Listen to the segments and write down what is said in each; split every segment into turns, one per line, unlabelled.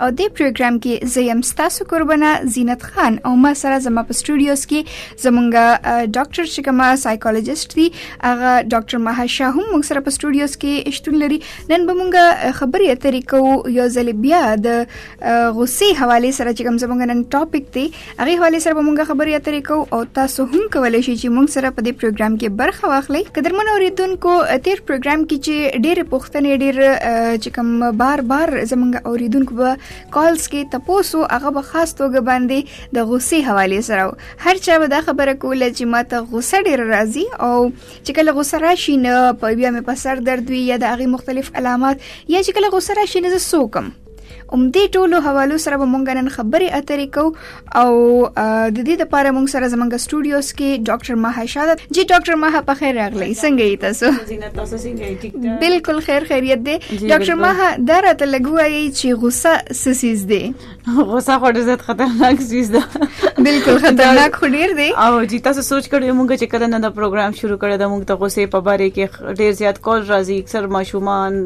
او دې پروګرام کې زه يم ستاسو قربانه زینت خان او ما سره زما په سټوډیوز کې زمونږ ډاکټر چې کومه سایکولوژیست دی هغه ډاکټر مها شاه هم موږ سره په سټوډیوز کې شتون لري نن به موږ خبرې اترې کوو یو ځل بیا د غصې حواله سره چې کوم زمونږ نن ټاپک دی هغه حواله سره به مونږه خبرې اترې کوو او تاسو هم کولای شئ چې مونږ سره په دې پروګرام کې برخه واخلئ قدرمن اوریدونکو تیر پروګرام کې چې ډېر پښتنې ډېر چې کوم بار بار زمونږ اوریدونکو به کالز کې تپوسو هغه به خاص توګه باندې د غصې حواله سره هر چا به دا خبره کوله چې ماته غصه ډېر راځي او چې کله غصه راشي نه په بیا مې په سر درد وي یا د هغه مختلف علامات یا چې کله غصه راشي نه زه سوکم ام دې ټولو حوالو سره به مونږ نن خبرې اترې کو او د دې لپاره مونږ سره زمونږ سټوډیوز کې ډاکټر مها شاده جی ډاکټر مها په خیر راغلی څنګه یې
تاسو
بالکل خیر خیریت دی ډاکټر مها دا راته لګوي چې غوسه سسیز دی
غوسه خو ډېر زیات خطرناک سیز ده
بالکل خطرناک خو ډېر دی
او جی تاسو سوچ کړئ مونږ چې کله نه دا پروګرام شروع کړی دا مونږ ته غوسه په باره کې ډېر زیات کال راځي اکثر ماشومان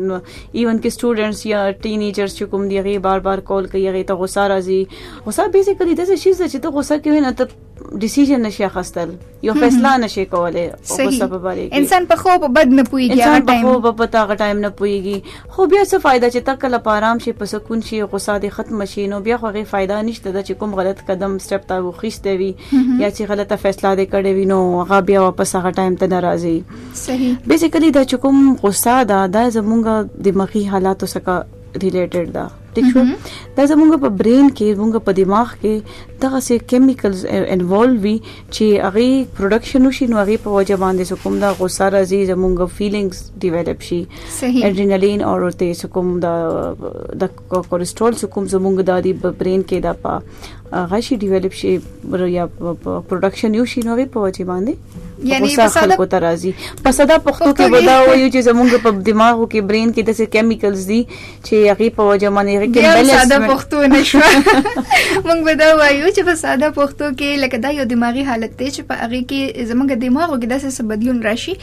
ایون کې سټوډنټس یا ټینیجرز چې کوم دی غي بار بار کال کوي غي ته غوسه راځي غوسه بیسیکلی د څه شي چې ته غوسه کوي نه ته ډیسیژن نشي اخستل یو فیصله نشي کولای
غوسه په باره کې انسان په خوب بد نه پويږي
انسان په خوب په تا غټایم نه پويږي خو بیا څه فائدہ چې تک کله پارام شي په سکون شي غوسه دې ختم شي نو بیا خو غي فائدہ نشته چې کوم غلط قدم سټپ تا وخیسته وي یا چې غلطه فیصله دې کړې وي نو هغه بیا واپس هغه ټایم ته ناراضي
صحیح
بیسیکلی دا چې کوم غوسه ده دا زمونږ دماغي حالاتو سره ریلیټډ ده ٹھیک شو دا زمونږ په برین کې زمونږ په دماغ کې دغه سي کیمیکلز انوالو وي چې هغه پروډکشن وشي نو هغه په وجه باندې سکوم دا غوسه راځي زمونږ فیلینګز ډیولپ شي اډرینالین او ورته سکوم دا د کولیسټرول چې کوم زمونږ د دی برین کې دا په غشي ډیولپ شي یا پروډکشن یو شي نو په وجه باندې
یعنی په
ساده کو ترازی په ساده پښتو کې ودا وایو چې زمونږ په دماغو کې برین کې داسې کیمیکلز دي چې هغه په وجه باندې هغه
کې بیلنس ساده پښتو نشو مونږ ودا وایو چې په ساده پښتو کې لکه دا یو دماغي حالت دی چې په هغه کې زمونږ دماغو کې داسې بدلون راشي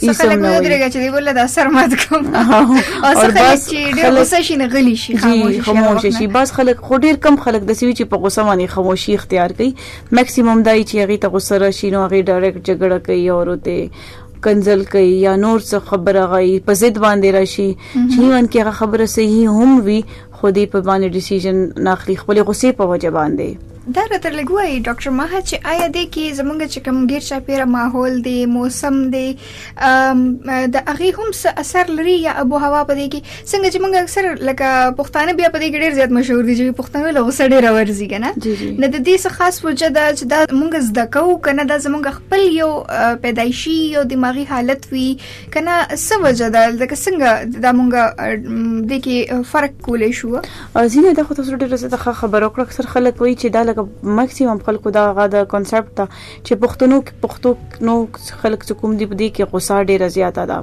څخه لګ نه درګه چې دی بوله دا سر مات کوم او څخه چې ډېر غوسه شي نه غلي شي
خاموش شي بس خلک خو ډېر کم خلک د سوي چې په غوسه باندې خاموشي اختیار کوي میکسیمم دای چې هغه ته غوسه راشي نو هغه ډایرکټ جګړه کوي او ورته کنزل کوي یا نور څه خبره غي په ضد باندې راشي چې وان کې هغه خبره صحیح هم وي خو دی په باندې ډیسیژن نه اخلي خپل غصې په وجه باندې.
دا راتر لږ وایي ډاکټر مها چې آیا دی کې زمونږ چې کوم غیر چاپیره ماحول دی موسم دی د هغه هم څه اثر لري یا ابو هوا په دې کې څنګه چې مونږ اکثر لکه پښتانه بیا په دې کې ډیر زیات مشهور دي چې پښتانه له غوسه ډیر ورزي کنه نه د دې څه خاص وجه ده چې دا مونږ زده کوو کنه دا زمونږ خپل یو پیدایشي یو دماغي حالت وي کنه څه وجه ده لکه څنګه دا مونږ د کې فرق کولې شو
ځینې د خو تاسو ډېر څه ته خبرو کړو اکثر خلک وایي چې دا لکه ماکسیمم خلکو دا غا د کانسپټ ته چې پښتنو کې پښتو نو خلک چې کوم دی په دې کې غوسه ډېره زیاته ده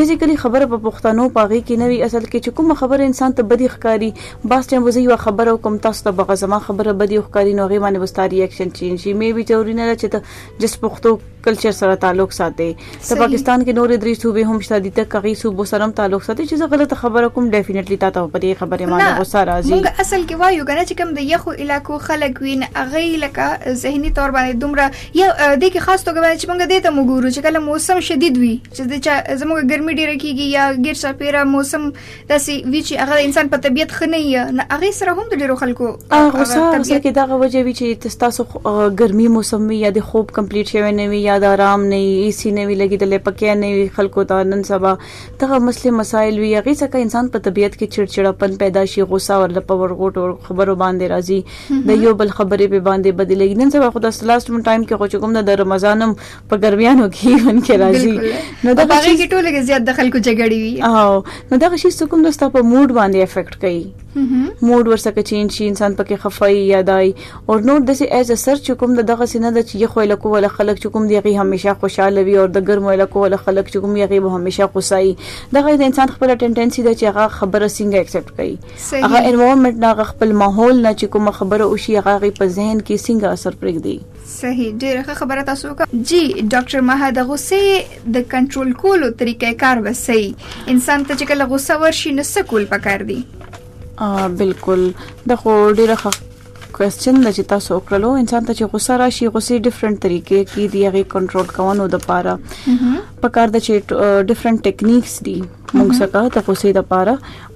بیسیکلی خبره په پښتنو پاغي کې نه وی اصل کې چې کوم خبره انسان ته بدی ښکاری باس ټیم وزي یو خبره کوم تاسو ته بغزما خبره بدی ښکاری نو غي باندې وستاری اکشن چینج شي می وی چورینه چې ته جس پښتو کلچر سره تعلق ساتي ته پاکستان کې نورې درې صوبې هم شته دي ته کغي صوبو سره تعلق ساتي چې زه غلطه خبره کوم ډیفینټلی تا ته په دې خبره ما نه غوسه راځي
موږ اصل کې وایو کنه چې کوم د یخو علاقو خلک وین اغه لکه زهنی تور باندې دومره یا د کې خاص توګه باندې چې موږ دې ته موږ ګورو چې کله موسم شدید وي چې زموږ ګرمي ډیره کیږي یا ګیر سپیره موسم داسې وی چې هغه انسان په طبيعت خنه یې نه هغه سره هم د ډیرو خلکو
هغه سره کې دا وجه وی چې تاسو ګرمي موسم وی یا د خوب کمپلیټ شوی نه وی یا د آرام نه ای سی نه وی لګیدلې پکې نه وی خلکو ته نن سبا دغه مسلې مسایل وی هغه څخه انسان په طبيعت کې چړچړاپن پیدا شي غوسه ورله په ورغوټو خبرو باندې راځي د یو بل خبرې په باندې بدلېږي نن سبا خدای سلاست ټایم کې غوچ کوم د رمضانم په ګرمیانو کې ون کې راځي
نو دا هغه کې ټول کې زیات د خلکو جګړې وي
او نو دا شي څه کوم دوستا په موډ باندې افیکټ کوي موډ ورسره چینج شي انسان پکې خفای یادای او نور د سي ایز اثر چې کوم دغه سینه د چې خو لکو ول خلک چې کوم دیږي همیشه خوشاله وي او د ګرمو لکو ول خلک چې کوم یغي به همیشه غوسای دغه د انسان خپل ټندنسي د چې هغه خبره څنګه ایکسپټ کوي هغه انوایرنمنت نه خپل ماحول نه چې کوم خبره او شي هغه په ذهن کې څنګه اثر پرېږدي
صحیح ډیره ښه خبره تاسو وکړه جی ډاکټر مه د غصې د کنټرول کولو طریقې کار وسي انسان ته چې کله غصه ورشي نو څه کول پکار دي
بالکل د خو ډیره ښه کوېسچن د چې تاسو وکړلو انسان ته چې غوسه راشي غوسه ډیفرنٹ طریقې کې دی هغه کنټرول کوونو د پاره په کار د چې ډیفرنٹ ټیکنیکس دي موږ څخه د غوسه د پاره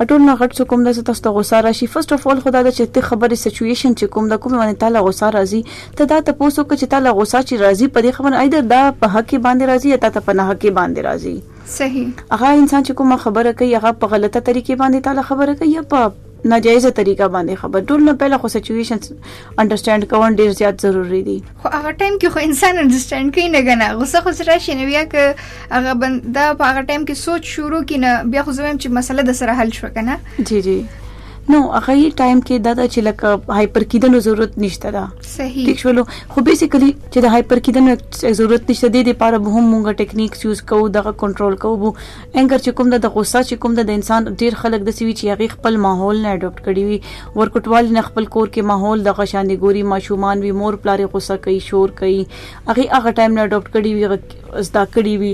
ټول نه غټ څه کوم ده څه تاسو ته غوسه راشي فرست اف اول خدا ده چې ته خبرې سچویشن چې کوم ده کوم باندې تاله غوسه راځي ته دا ته پوسو که چې تاله غوسه چې راځي په دې خبره ایدر دا په حق باندې راځي یا تا ته په نه حق باندې راځي
صحیح
هغه انسان چې کومه خبره کوي هغه په غلطه طریقې باندې تاله خبره کوي یا په ناجایزه طریقه باندې خبر ټول نه پهله خو سچويشن انډرستاند کول ډیر زیات ضروری دي
خو هغه ټایم کې خو انسان انډرستاند کوي نه غنا غوسه خو سره شي نه بیا که هغه بنده په هغه ټایم کې سوچ شروع کینه بیا خو زویم چې مسله د سره حل شو کنه
جی جی نو هغه یې ټایم کې دا چې لکه هایپر کیدنو ضرورت نشته دا
صحیح
ټیک شولو خو بیسیکلی چې د هایپر کیدنو ضرورت نشته د دې لپاره به هم مونږه ټیکنیکس یوز کوو دغه کنټرول کوو بو انګر چې کوم د غوسه چې کوم د انسان ډیر خلک د سوي چې هغه خپل ماحول نه اډاپټ کړی وي ورکټوال نه خپل کور کې ماحول د غشان دی ګوري ماشومان وی مور پلار غوسه کوي شور کوي هغه هغه ټایم نه اډاپټ کړی وي زده کړی وي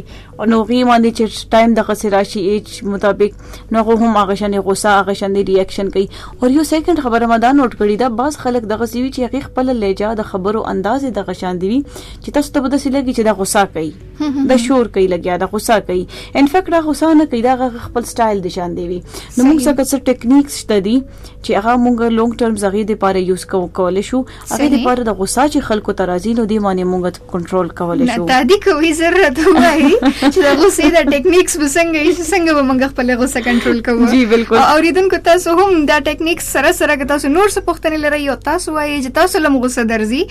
نو غي باندې چې ټایم د غسر راشي ایج مطابق نو هغه هم هغه شنه غوسه هغه شنه ریاکشن کوي او یو سیکنډ خبره ما دا نوٹ کړی دا باز خلک د غسی وی چې هغه خپل لهجه د خبرو انداز د غشان دی وي چې تاسو ته بده سلګي چې د غوسه کوي د شور کوي لګیا د غوسه کوي ان فیکټ دا غوسه نه کوي دا خپل سټایل د شان دی وي نو موږ څه کسر ټیکنیکس شته دي چې هغه موږ لونګ ټرم زغې د پاره یوز کوو کول شو هغه د پاره د غوسه چې خلکو ترازی نو دی باندې موږ کنټرول کولای شو
نه دي کوي زر راته وایي چې د غوسې د ټیکنیکس به څنګه یې څنګه به موږ خپل غوسه کنټرول کوو
جی بالکل
اوریدونکو تاسو هم دا ټیکنیکس سره سره که تاسو نور څه پوښتنې لرئ او تاسو وایي چې تاسو لم غوسه درځي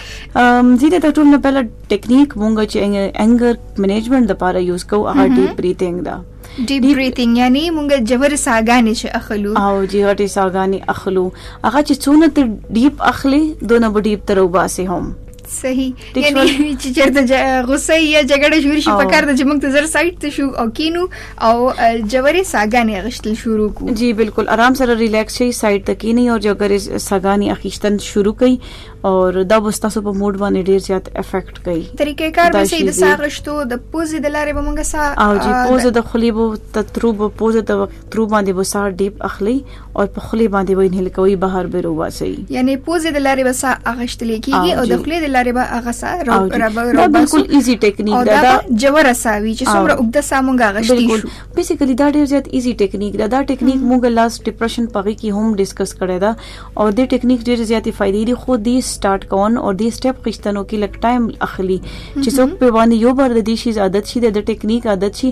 ام زی د ټول نه بل ټیکنیک مونږ چې انګر منیجمنت لپاره یوز کوو هغه ډیپ بریثینګ ده
ډیپ بریثینګ یعنی مونږ جوړ ساګانې چې اخلو
او جی غټي ساګانې اخلو هغه چې څونه ته ډیپ اخلي دونه به ډیپ تر وباسي هم
صحیح یعنی چې چیرته غوسه یا جګړه شروع شي په کار د چې موږ ته زر سایت ته شو او کینو او جوړې ساګانې غشتل شروع کو
جی بالکل آرام سره ریلیکس شي سایت ته کینی او جګړې ساګانې اخیشتن شروع کړي او دا بستا سو په موډ باندې ډیر زیات افیکټ کوي
طریقې کار به سي د ساغشتو د پوزې د لارې به مونږه سا
او جی پوزې د خلیبو تتروب پوزې د ترو باندې به ساه ډیپ اخلي او په خلی باندې به انهل کوي بهر به روباسي
یعنی پوزې د لارې به ساه اغشتل کیږي او د خلی د لارې به هغه ساه
روباسي دا بالکل ایزی ټیکنیک
ده دا جوړه ساوي چې څومره وګد ساه مونږ اغشتي
شو بیسیکلی دا ډیر زیات ایزی ټیکنیک ده دا ټیکنیک مونږ لاس ډیپریشن پغې کې هم ډیسکس کړی دا او د ټیکنیک ډیر زیاتې فائدې دي خو دی سٹارټ کون او دی سټپ خښتنو کې لک ټایم اخلي چې څوک په باندې یو بار د دې شي عادت شي د ټیکنیک عادت شي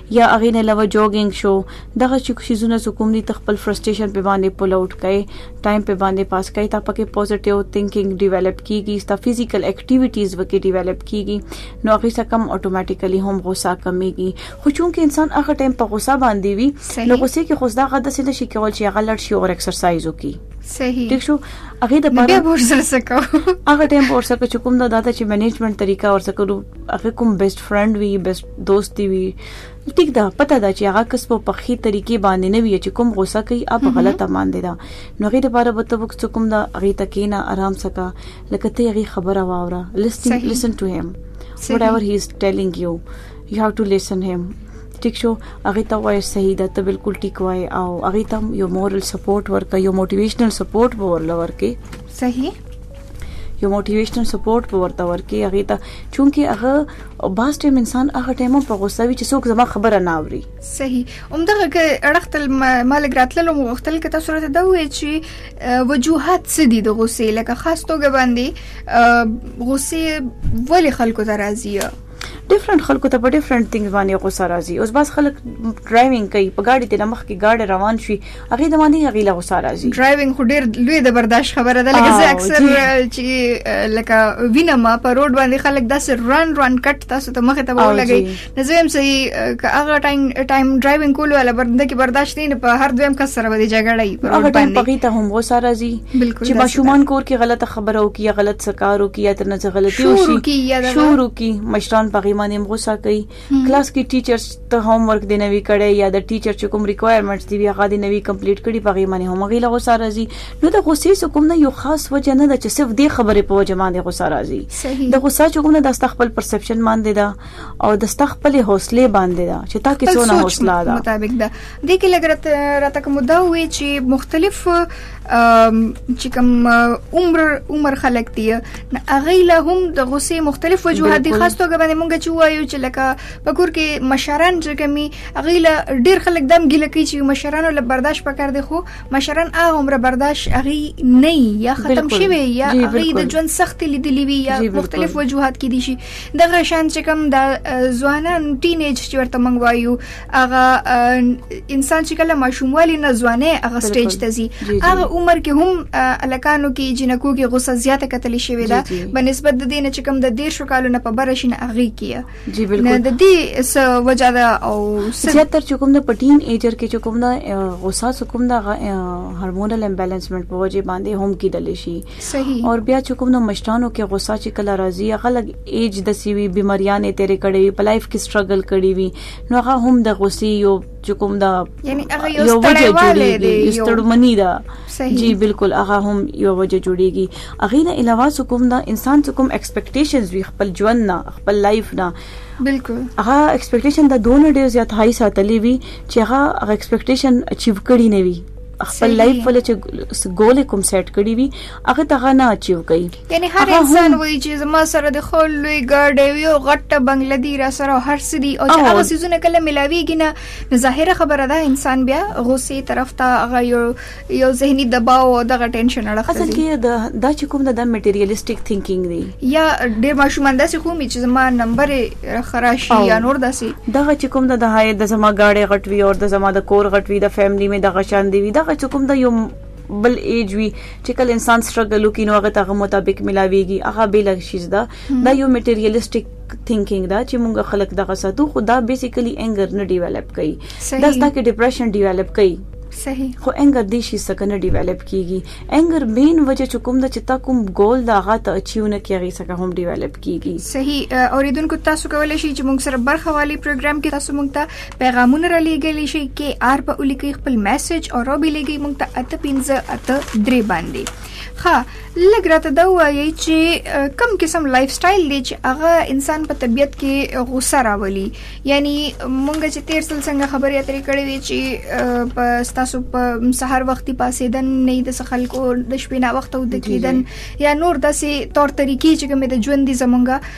یا هغی نه علاوه جوګینګ شو دغه چی شیزونه څه کوم دی ته خپل فرسټریشن په باندې پول اوټ کای ټایم په باندې پاس کای تا پکې پوزټیو تینکینګ ډیویلپ کیږي ستا فزیکل اکټیویټیز وکي ډیویلپ کیږي نو هغه څه کم اتوماتیکلی هم غوسه کمیږي خو چون کې انسان هغه ټایم په غوسه باندې وي نو غوسه کې خو دا غد سي نشي کول چې هغه لړ شي او ایکسرسایز وکي
صحیح
ټیک شو هغه د
بار به ورسره سکو
هغه ټایم ورسره چې کوم دا داته چې منیجمنت طریقه ورسره کړو هغه کوم بیسټ فرند وی بیسټ دوست دی وي ټیک ده پته ده چې هغه کس په پخې طریقې باندې نه وي چې کوم غوسه کوي اپ غلطه باندې ده نو غیر لپاره به ته وکړو کوم دا غي تکینا آرام سکا لکه ته غي خبره واوره لسن لسن ټو هیم وات ایور هی از ټیلینګ یو یو هاو ټو لسن هیم ټیک شو هغه ته وای صحیح ده ته بالکل ټیک وای او هغه ته یو مورل سپورټ ورکړه یو موټیویشنل سپورټ به ورل ورکې
صحیح
یو موټیویشنل سپورټ په ورته ورکی هغه ته چونکی هغه باس ټیم انسان هغه ټیم په غوسه وی چې څوک زما خبره نه اوري
صحیح همدغه اړختل مالګ راتللو مغختل کته صورت دا وی چې وجوهات څه دي د غوسې لکه خاص توګه باندې غوسې ولی خلکو ته راځي
ډیفرنٹ خلکو ته په ډیفرنٹ ثینګز باندې غوسه راځي اوس باز خلک ډرایوینګ کوي په گاډي ته مخ کې گاډي روان شي هغه د باندې هغه له غوسه راځي
ډرایوینګ خو ډیر لوی د برداشت خبره ده لکه زه اکثر چې لکه وینم په روډ باندې خلک داسې رن رن کټ تاسو ته مخ ته ولګي نو زه هم سي هغه ټایم ټایم ډرایوینګ کولو ولا برنده کې برداشت نه په هر دویم کس سره به جګړه وي
په روډ باندې هغه ټایم په کې ته هم غوسه راځي بالکل چې ماشومان کور کې غلطه خبره وکي یا غلط سکار وکي یا ترنه څه غلطي وشي شور وکي مشران په غیمان هم غوسه کوي کلاس کې ټیچرز ته هوم ورک دی نوي کړي یا د ټیچر چې کوم ریکوایرمنټس دی هغه دی نوي کمپلیټ کړي په غیمان هم غیله غوسه راځي نو د غوسې سو کوم نه یو خاص وجه نه ده چې صرف دې خبره په وجه باندې غوسه راځي د غوسه چې کوم نه د خپل پرسپشن باندې ده او د خپل حوصله باندې ده چې تا کې څونه حوصله ده
مطابق ده د کې لګرت راته کوم دا وی چې مختلف چې کوم عمر عمر خلک دي هغه له هم د غصې مختلف وجوهات دي خاص توګه باندې مونږ چې وایو چې لکه په کور کې مشران چې کمی هغه له ډیر خلک دم ګیله کوي چې مشرانو له برداشت پکړ دي خو مشران هغه عمر برداشت هغه نه یا ختم شوی یا هغه د ژوند سخت لیدلی وي یا مختلف وجوهات کې دي شي دغه شان چې کوم د ځوانان ټینیج چې ورته مونږ وایو هغه انسان چې کله ماشوموالي نه ځوانه هغه سټیج ته ځي هغه عمر کې هم الکانو کې جنکو کې غوسه زیاته کتل شوې ده په نسبت د دې نه چې کم د 10 کالو نه په بره شین اغي کیه
جی بالکل
د دې وجہ ده او
زیاتره چې کوم د پټین ایجر کې چې کوم د غوسه سکوم د هورمونل امبالانسمنت په وجه باندې هم کیدل شي
صحیح
او بیا چې کوم د مشرانو کې غوسه چې کله راځي هغه لګ ایج د سیوی بمریانه تیرې کړې په لایف کې سټرګل کړې وي نو هغه هم د غوسې یو چې کوم دا
یعنی هغه یو وجه جوړیږي
یو ستړمنی ده جی بالکل هغه هم یو وجه جوړیږي هغه نه علاوه څه کوم دا انسان څه کوم ایکسپیکټیشنز وی خپل ژوند نه خپل لایف نه
بالکل
هغه ایکسپیکټیشن د دونه ډیر زیات هاي ساتلې وی چې هغه هغه ایکسپیکټیشن اچیو کړی نه وی خپل لایف ول چې ګول کوم سیټ کړی وی هغه ته نه اچیو کوي
یعنی هر انسان وایي چې زما سره د خو لوی ګاډی وي او غټه بنگله دی را سره هر څه دي او چې هغه سيزونه کله ملاويږي نه نو ظاهره خبره ده انسان بیا غوسه طرف ته هغه یو یو ذهني دباو او دغه ټینشن اړه خپل
اصل کې دا دا چې کوم د مټیریالیسټیک ثینکینګ دی
یا ډیر ماشومان داسې خو می چې زما نمبر خراشي یا نور داسې
دغه چې کوم د هاي د زما ګاډي غټوي او د زما د کور غټوي د فیملی می دغه شان دی دغه چې کوم د یو بل ایج وی چې کله انسان سټرګل وکړي نو هغه ته مطابق ملاويږي هغه به لږ شي دا دا یو میټریالیسټیک تھینکینګ دا چې موږ خلک دغه ساتو خو دا بیسیکلی انګر نه ډیولپ کوي دا ستا کې ډیپریشن ډیولپ کوي
صحیح
خو انګر دې شي څخه نه ډیولپ کیږي انګر مین وجه چې کوم د چې تا کوم ګول دا غا ته اچیو نه کیږي څخه هم ډیولپ کیږي
صحیح اوریدونکو تاسو کولای شئ چې موږ سره برخه والی پروګرام کې تاسو موږ ته پیغامونه را لیږلی شي کې آر په ولیکي خپل میسج او روبي لیږي مونږ ته اته پنځه اته درې باندې ښه لږ راته دا وایي چې کم قسم لایف سټایل دی چې هغه انسان په طبیعت کې غوسه راولي یعنی مونږ چې تیر سل څنګه خبرې اترې کړې وي چې په تاسو په سحر وختي پاسېدن نه د خلکو د شپې نه وخت او د کېدن یا نور داسې تور طریقې چې کومې د ژوند دي زمونږه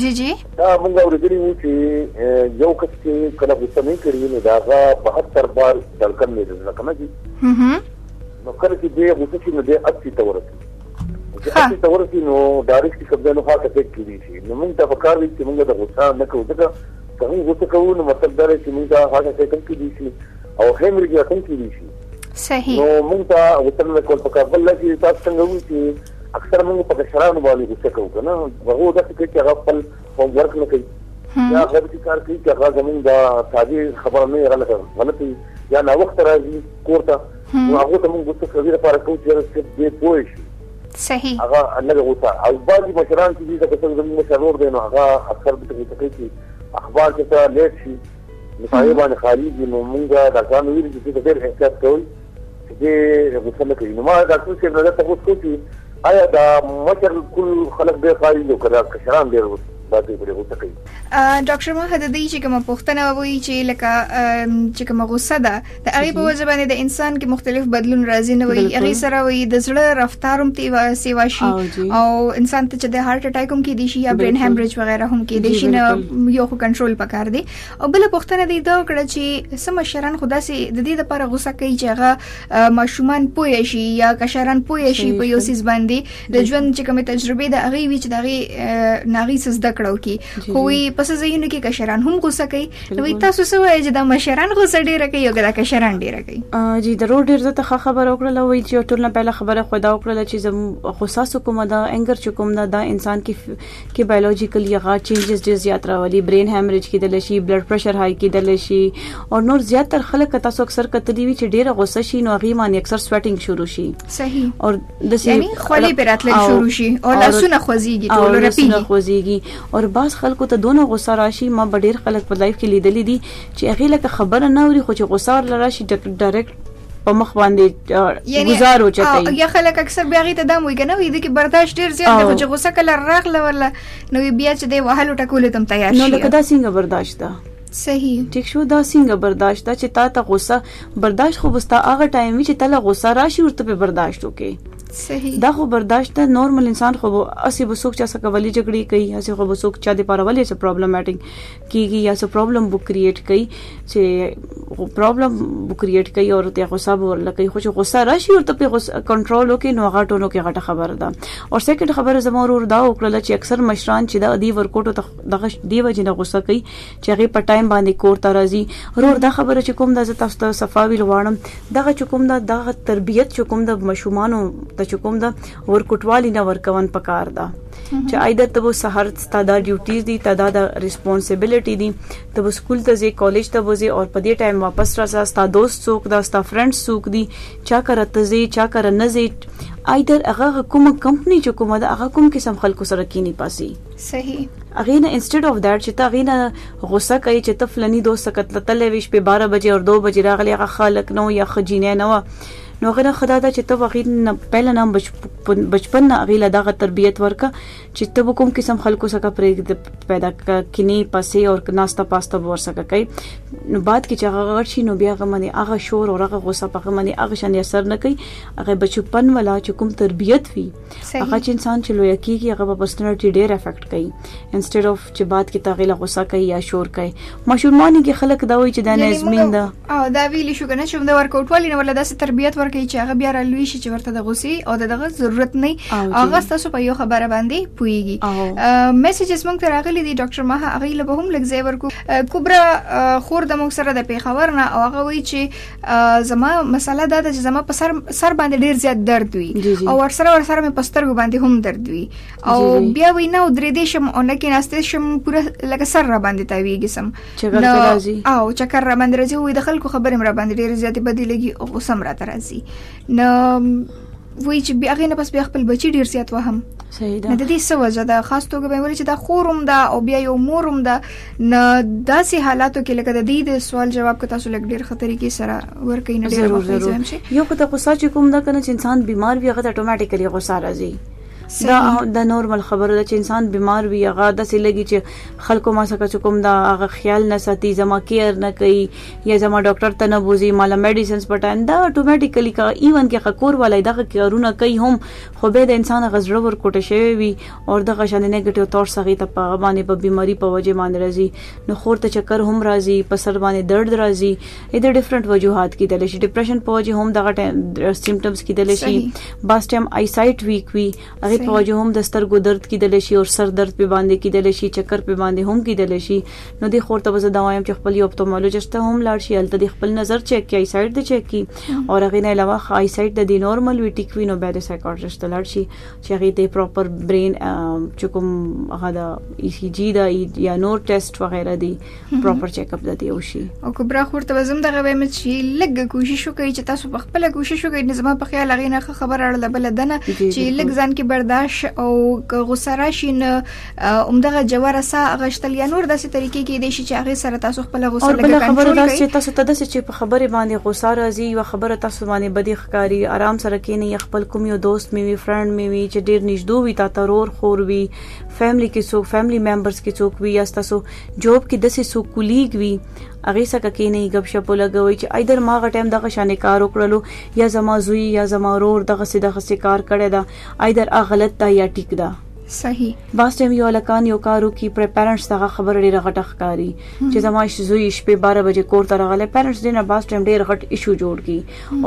جی جی
دا موږ اوریدلی وو چې یو کس چې کله غوسه نه کړی نو دا هغه 72 بار دړکن نه دزړه کنه جی نو کله چې دې غوسه شي نو دې اسی ته ورسي چې اسی ته ورسي نو ډایرکټ چې کبه نو هارت اٹیک کیږي شي نو موږ ته پکار دي چې موږ د غوسه نه کوو ځکه که موږ غوسه کوو نو مطلب دا دی چې موږ ته هارت اٹیک هم کیږي شي او هیمریج هم کیږي شي
صحیح
نو موږ ته غوسه نه کول پکار بل چې تاسو څنګه وایي چې اکثره موږ په کشرانو باندې غوسه کوو کنه هغه داسې کوي چې هغه خپل هوم ورک نه کوي یا هغه داسې کار کوي چې هغه زمونږ د تابع خبره نه هغه لکه غلطي یا ناوخته راځي کور ته نو هغه ته موږ غوسه کوي لپاره کوو چې هغه څه دې پوه شي
صحیح
هغه لږه غوسه او بعضي مشران چې دي لکه څنګه زمونږ مشر ورور دی نو هغه اکثر به غوسه کوي چې اخبار چې ته لیټ شي نو پایې باندې خالي دي نو موږ ډاکټرانو ویلي چې ډېر احتیاط کوئ چې دې غوسه نه کوي نو ما ډاکټر صاحب نه دا تپوس کو چې آیا دا مشر کل خلک ډېر قایل دي که دا کشران ډېر دا دوی پرې غوسه کوي
ډاکټر ما د دې چې کوم پوښتنه ووي چې لکه چې کوم غوسه ده د هغه په وجه باندې د انسان کې مختلف بدلون راځي نو وي هغه سره وي د زړه رفتاروم تی سیوا شي او انسان ته چې د هارت اٹیک هم کې دي شي یا برین هیمریج وغیرہ هم کې دي شي نو یو خو کنټرول پکار دي او بله پوښتنه دې دا وکړه چې سم مشران خو داسې د دې لپاره غوسه کوي چې هغه ماشومان پوه شي یا کشران پوه شي په یو سیس باندې د ژوند چې کومه تجربه د هغه وی چې د هغه ناغي سز د کړو کې خو وي پس ځینو کې کشران هم غوسه کوي نو تاسو څه وایي چې د مشران غوسه ډیره کوي او د کشران ډیره کوي
جی ضرور ډیر زه ته خبر او کړل وی چې ټول نه پهله خبره خدا او کړل چې زم غوسه سو کومه دا انګر چې کوم دا انسان کې کې بایولوژیکل یغا چینجز ډیر زیات راولي برین هیمریج کېدل شي بلډ پرشر های کېدل شي او نور زیات تر خلک تاسو اکثر کتلی وي چې ډیره غوسه شي نو هغه باندې اکثر سویټینګ شروع شي
صحیح
او د
یعنی خولې پر اتل شروع شي او لاسونه خوځيږي ټول
رپیږي لاسونه خوځيږي او باز خلکو ته دونه غوسه راشي ما ډیر خلک په لایف کې لیدلې دي چې هغه لکه خبره نه اوري خو چې غوسه ورلراشي ډایرکټ په مخ باندې گزار وچتای
یا خلک اکثر بیا غي ته دام وي کنه وي د کې برداشت ډیر زیات دی خو چې غوسه کله راغله ورله نو بیا چې د وهلو ټکول تم تیار شي
نو لکه دا څنګه برداشت ده
صحیح
ټیک شو دا څنګه برداشت ده چې تا ته غوسه برداشت خو بستا هغه ټایم وی چې تله غوسه راشي ورته په برداشت وکي
صحیح
دا خو برداشت ده نورمال انسان خو اسی بسوک چا سره کولی جګړې کوي اسی خو بسوک چا د پاره ولې څه پرابلماټیک کیږي یا څه پرابلم بو کریټ کوي چې پرابلم بو کریټ کوي او ته غوسه به ورلکې خو چې غوسه راشي او ته په غوسه کنټرول وکې نو هغه ټولو کې غټه خبره ده او سیکنډ خبره زموږ ورور دا وکړل چې اکثر مشران چې د دی ورکوټو ته دغه دی وجه نه غوسه کوي چې هغه په ټایم باندې کور ته راځي ورور دا خبره چې کوم د زه تاسو ته صفاوی لوانم دغه چې کوم دا دغه تربیت چې کوم د مشومان ته چې کوم دا ورکوټوالي نه ورکون پکار ده چې عایده ته به سحر ستا دا ډیوټیز دي تا دا ریسپانسیبلټي دي ته به سکول ته ځې کالج ته به ځې او په دې ټایم واپس راځه ستا دوست څوک دا ستا فرند څوک دي چا کر ته ځې چا کر نه ځې عایدر هغه کومه کمپنی چې کومه ده هغه کوم قسم خلکو سره کینی پاسي
صحیح
اغه نه انسټډ اف دیټ چې ته اغه نه غوسه کوي چې ته فلني دوست کتل تلې ویش په 12 بجې او 2 بجې راغلی هغه خلک نو یا خجینه نه و نو هغه نه خدا ده چې ته وغیر نه پهله نه بچپن نه غیله دغه تربیت ورکا چې ته کوم قسم خلکو سره پرې پیدا کینی پسې او ناستا پاستا ور سره کوي نو بعد کې چې هغه غړ شي نو بیا هغه منی هغه شور او هغه غوسه په هغه منی هغه شان اثر نه کوي هغه بچپن ولا چې کوم تربیت وي هغه چې انسان چې لوی کیږي هغه په پرسنالټي ډیر افیکټ کوي انسټډ اف چې بعد کې تاغه له غوسه کوي یا شور کوي ماشومان کې خلک دا وایي چې دا نه زمين ده
او دا ویل شو کنه چې د ورکوټ والی نه ولدا سي تربيت ورکړي چې هغه بیا را لوي شي چې ورته د غوسي او دغه ضرورت نه هغه تاسو په یو خبره باندې پويږي میسجز مونږ ته راغلي دي ډاکټر مها هغه له به هم لګ ځای ورکو کوبرا خور د مونږ سره د پیښور نه او هغه وایي چې زما مسله دا ده چې زما په سر سر باندې ډیر زیات درد وي جی جی. او ورسره ورسره مې پستر باندې هم درد وي او جی جی. بیا وینا او درې دې شم او نه کې ناشته شم پوره لکه سر را باندې تاویږي سم او چکر را باندې راځي وي د خلکو خبرې را باندې ډیر زیات بدلېږي او غوسم را ترازي نو وای چې بیا غینه پس بیا خپل بچی ډیر زیات وهم
صحیح ده
د دې څه وجه ده خاص توګه به ویل چې دا خوروم ده او بیا یو موروم ده نه داسې حالاتو کې لکه د دې د سوال جواب که تاسو لګ ډیر خطرې کې سره ورکې نه ډیر
وخت شي یو که د غوسه چې کوم دا کنه چې انسان بیمار وي هغه اتوماتیکلی غوسه راځي دا د نورمال خبره ده چې انسان بیمار وي هغه د سلګي چې خلکو ما څخه کوم دا هغه خیال نه ساتي زما کیر نه کوي یا زما ډاکټر ته نه بوزي مال میډیسنز پټایم دا اتوماتیکلی کا ایون کې خکور ولای دغه کارونه کوي هم خو به د انسان غزړه ور کوټه شوی وي او دغه شان نه ګټو تور سغی ته په باندې په بیماری په وجه باندې راځي نو خور ته چکر هم راځي په سر باندې درد راځي اې د ډیفرنٹ وجوهات کې دل شي ډیپریشن په وجه هم دغه سیمټمز کې دل شي باس ټایم آی سایټ ویک وي هغې په وجه هم د سترګو درد کیدل شي او سر درد په باندې کیدل شي چکر په باندې هم کیدل شي نو د خور ته وزه دا وایم چې خپل یو اپتومولوژیست ته هم لاړ شي هلته د خپل نظر چیک کی آی سایډ د چیک کی او هغه نه علاوه خای سایډ د دې نورمال وی ټیک وی نو به د سایکاټریست ته لاړ شي چې هغه ته پراپر برین چې کوم هغه د ای سی جی دا یا نور ټیسټ وغیرہ دی پراپر چیک اپ د دې وشي
او کبرا خور ته زم دغه وایم چې لږ کوشش وکړئ چې تاسو په خپل کوشش وکړئ نو زما په خیال هغه نه خبر اړه بل دنه چې لږ ځان کې برداشت او غوسه راشي نه عمدغه جوار سا غشتل یا نور داسې طریقې کې دي چې هغه سره تاسو خپل غوسه
لږ کنټرول کړئ چې تاسو ته داسې چې په خبره باندې غوسه راځي یو خبره تاسو باندې بدی ښکاری آرام سره کې نه خپل کوم یو دوست می وی فرند می وی چې ډیر نږدې وي تا ترور خور وي فیملی کې څوک فیملی ممبرز کې څوک وي یا تاسو جوب کې دسې سو کولیګ وي هغه سکه کې نه غب شپو لګوي چې ایدر ما غټم دغه شانې کار وکړلو یا زما زوی یا زما رور دغه سې دغه سې کار کړی دا ایدر ا غلط دا یا ټیک دا
صحیح
باس ټیم یو لکان یو کارو کی پر پیرنټس دغه خبر ډیر غټ ښکاری چې زما زوی شپې 12 بجې کور ته راغله پیرنټس دینه باس ټیم ډیر غټ ایشو جوړ کی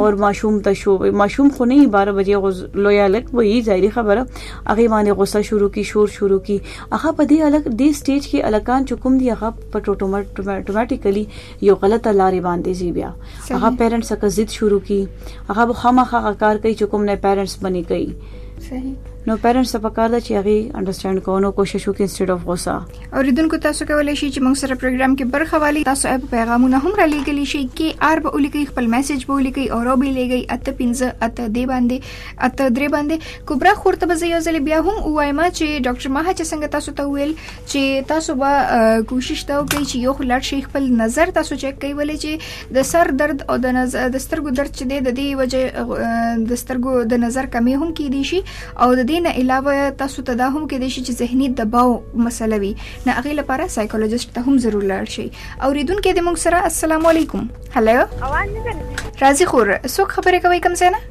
او ماشوم ته شو ماشوم خو نه 12 بجې لویا لک وې ظاهری خبره هغه باندې غوسه شروع کی شور شروع کی اخه په دې الک دې سټیج کې الکان چې کوم دی هغه په ټوټومټومټیکلی یو غلطه لارې باندې زی بیا هغه پیرنټس که ضد شروع کی هغه به خامخا کار کوي چې کوم نه پیرنټس بنی کوي
صحیح
نو پیرنټس په کار ده چې هغه انډرستاند کوونو کوشش وکړي انسټډ اف غوسه
اوریدونکو تاسو کولای شئ چې موږ سره پروګرام کې برخه والی تاسو اپ پیغامونه هم را لېږلی شئ کې آر به ولیکي خپل میسج به ولیکي او رو به لېږي اته پنځه اته دی باندې اته درې باندې کبرا خور ته به زه یو ځل بیا هم وایم چې ډاکټر ماها چې څنګه تاسو ته ویل چې تاسو به کوشش دا وکړئ چې یو خلک شي خپل نظر تاسو چک کوي ولې چې د سر درد او د نظر د سترګو درد چې دی د دې وجه د سترګو د نظر کمی هم کې دي شي او د دې نه علاوه تاسو ته دا هم کې دي شي چې ذهني دباو مسله وي نه هغه لپاره سایکولوژیست ته هم ضرور لاړ شي او ریدون کې د موږ سره السلام علیکم هلو
راځي
خور څوک خبرې کوي کوم څه نه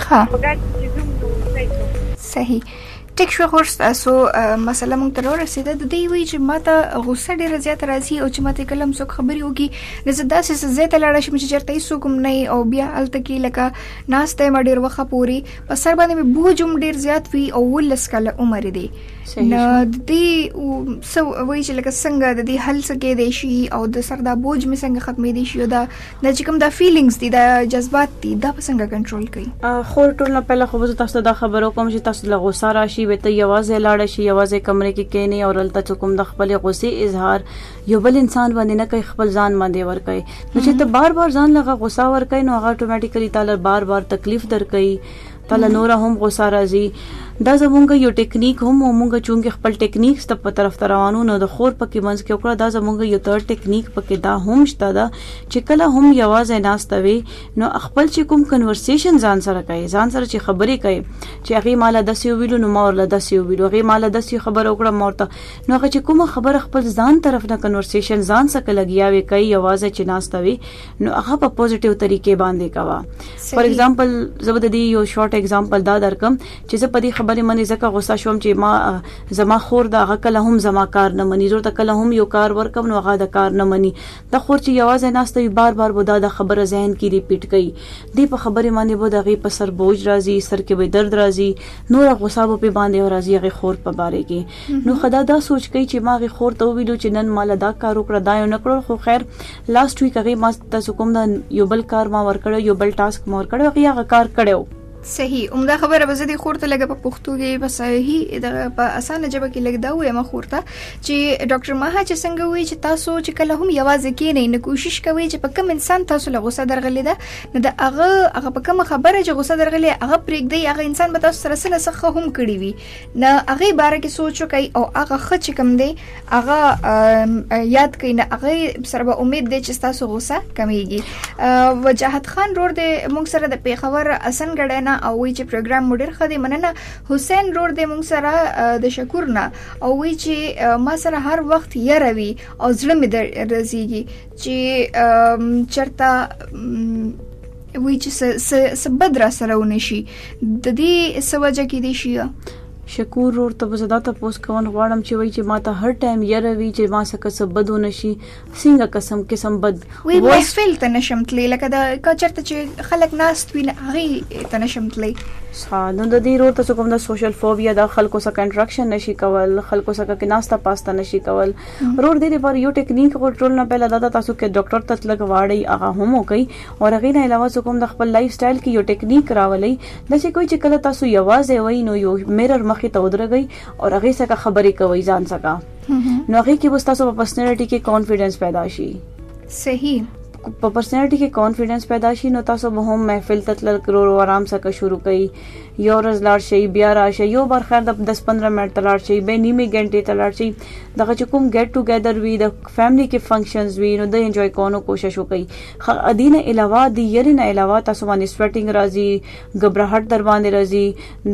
ها
په ګډ چې
زوم
نو ورځي کو
صحیح ټیک شو خور تاسو مسله مونږ ته ورسېده د دې وی چې ماته غوسه ډیره زیات راځي او چې ماته کلم څوک خبري وکي نو زه داسې سزا ته لاړ شم چې چرته هیڅ کوم نه او بیا الته کې لکه ناس ته ما ډیر وخه پوري په سر باندې مې بوجم ډیر زیات وی او ولس کله عمر دی نو د دې سو وی چې لکه څنګه د دې حل څه کې دی شي او د سر دا بوج مې څنګه ختمې دی شي او دا دا چې کوم دا فیلینګز دي دا جذبات دي دا په څنګه کنټرول کوي
خو ټول نه پهله خو زه تاسو دا خبرو کوم چې تاسو له غوسه راشي وي ته یوازې لاړ شي یوازې کمرې کې کینې او رلته چې کوم د خپل غوسې اظهار یو بل انسان باندې نه کوي خپل ځان باندې ور کوي نو چې ته بار بار ځان لغه غوسه ور کوي نو هغه اتوماتیکلی تعالی بار بار تکلیف در کوي کله نور هم غوسه راځي دا زمونږ یو ټیکنیک هم مونږ چونګې خپل ټیکنیک ست په طرف ته روانو نو د خور پکې منځ کې وکړه دا زمونږ یو تر ټیکنیک پکې دا هم شته دا چې کله هم یوازې ناستوي نو خپل چې کوم کنورسیشن ځان سره کوي ځان سره چې خبرې کوي چې هغه مال د سیو ویلو نو مور له د سیو ویلو هغه مال د سیو خبر وکړه مورته نو هغه چې کومه خبره خپل ځان طرف نه کنورسیشن ځان سره لګیاوي کوي یوازې چې ناستوي نو هغه په پوزټیو طریقې باندې کوا فار ایگزامپل زه به د دې یو شارټ ایگزامپل دا درکم چې زه په دې خبرې منې زکه غوسه شوم چې ما زما خور دا غکل هم زما کار نه مني زه ته کله هم یو کار ورکم نو هغه دا کار نه مني دا خور چې یوازې ناشته وي بار بار بودا د خبره ذهن کې ریپیټ کوي دې په خبرې باندې بو دغه په سر بوج راځي سر کې به درد راځي نور غوسه به په باندې راځي هغه خور په باره کې نو خدا دا سوچ کوي چې ما غي خور ته ویلو چې نن مال دا کار وکړه دا یو نکړو خو خیر لاست ویک هغه ما تاسو کوم دا یو بل کار ما ورکړو یو بل ټاسک ما ورکړو هغه هغه کار کړو
صحیح اومدا خبره به زدي خورته لګه په پښتو کې بس هي د په اسانه جبه کې لګ دا وې ما خورته چې ډاکټر ما چې څنګه وې چې تاسو چې کله هم یوازې کې نه نه کوشش کوي چې په کم انسان تاسو له غوسه درغلي ده نو دا هغه هغه په کم خبره چې غوسه درغلي هغه پرېګ دی هغه انسان به تاسو سره سره سخه هم کړی وي نه هغه باره کې سوچ وکړي او هغه خ چې کم دی هغه یاد کړي نه هغه سره به امید دی چې تاسو غوسه کمیږي وجاهت خان رور دی مونږ سره د پیښور حسن غړې نه او وی چې پروګرام مډر خدي مننه حسین رور دی مونږ سره د شکر نه او وی چې ما سره هر وخت یروي او زړه مې درځيږي چې چرته وي چې څه څه څه بد را سره ونه شي د دې څه وجه کېدی شي
شکور رور ته به زدا تاسو کول غواړم چې وای چې ما ته هر ټایم یره وی چې ما سره څه بد ونه شي څنګه قسم قسم بد
وی محفل ته نشم تللی لکه دا کچرته چې خلک ناس وی نه هغه ته نشم تللی
ها نو د دې رور تاسو کوم د سوشل فوبیا د خلکو سره انټراکشن نشي کول خلکو سره کې ناستا پاستا نشي کول رور دې لپاره یو ټیکنیک او ټول نه پهلا دا تاسو کې ډاکټر ته تلګ واړی هغه هم کوي اور هغې نه علاوه څه کوم د خپل لایف سټایل کې یو ټکنیک راولئ داسې کوئ چې کله تاسو یواځې وئ نو یو میرر مخې ته ودرګئ اور هغې څخه خبرې کوئ ځان څخه نو هغې کې به تاسو په پرسنالټي کې کانفیډنس پیدا شي
صحیح
په پرسنالټي کې کانفیډنس پیدا شي نو تاسو به هم محفل ته تلل کرو او آرام سره شروع کړئ یو ورځ لاړ شئ بیا راشئ یو بار خیر د 10 15 منټ ته لاړ شئ به نیمه غنټه ته لاړ شئ دغه چې کوم ګیټ ټوګیدر وي د فیملی کې فنکشنز وي نو د انجوای کولو کوشش وکړئ دین علاوه د یری نه علاوه تاسو باندې سویټینګ راځي غبرهټ در باندې راځي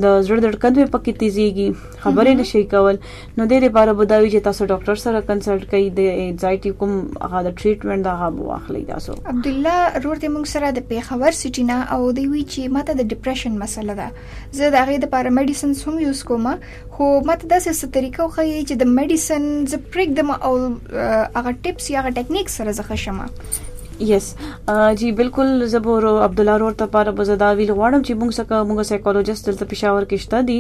د زړه دړکند په پکې تیزيږي خبرې نشي کول نو د دې لپاره بوداوی چې تاسو ډاکټر سره کنسلټ کړئ د انزایټي کوم هغه د ټریټمنټ دا هغه واخلئ تاسو
عبد الله رور دې موږ سره د پیښور سټی نه او دی وی چې ماته د ډیپریشن مسله ده زه د هغه لپاره میډیسنز هم یوز کوم خو ماته داسې څه طریقه وښیي چې د میډیسن زه پرېږدم او هغه ټیپس یا هغه ټیکنیک سره زه ښه شم
یس جی بالکل زبور عبد الله رور ته پاره بزدا ویل غواړم چې موږ سره موږ سایکولوژیست دلته پېښور کې شته دي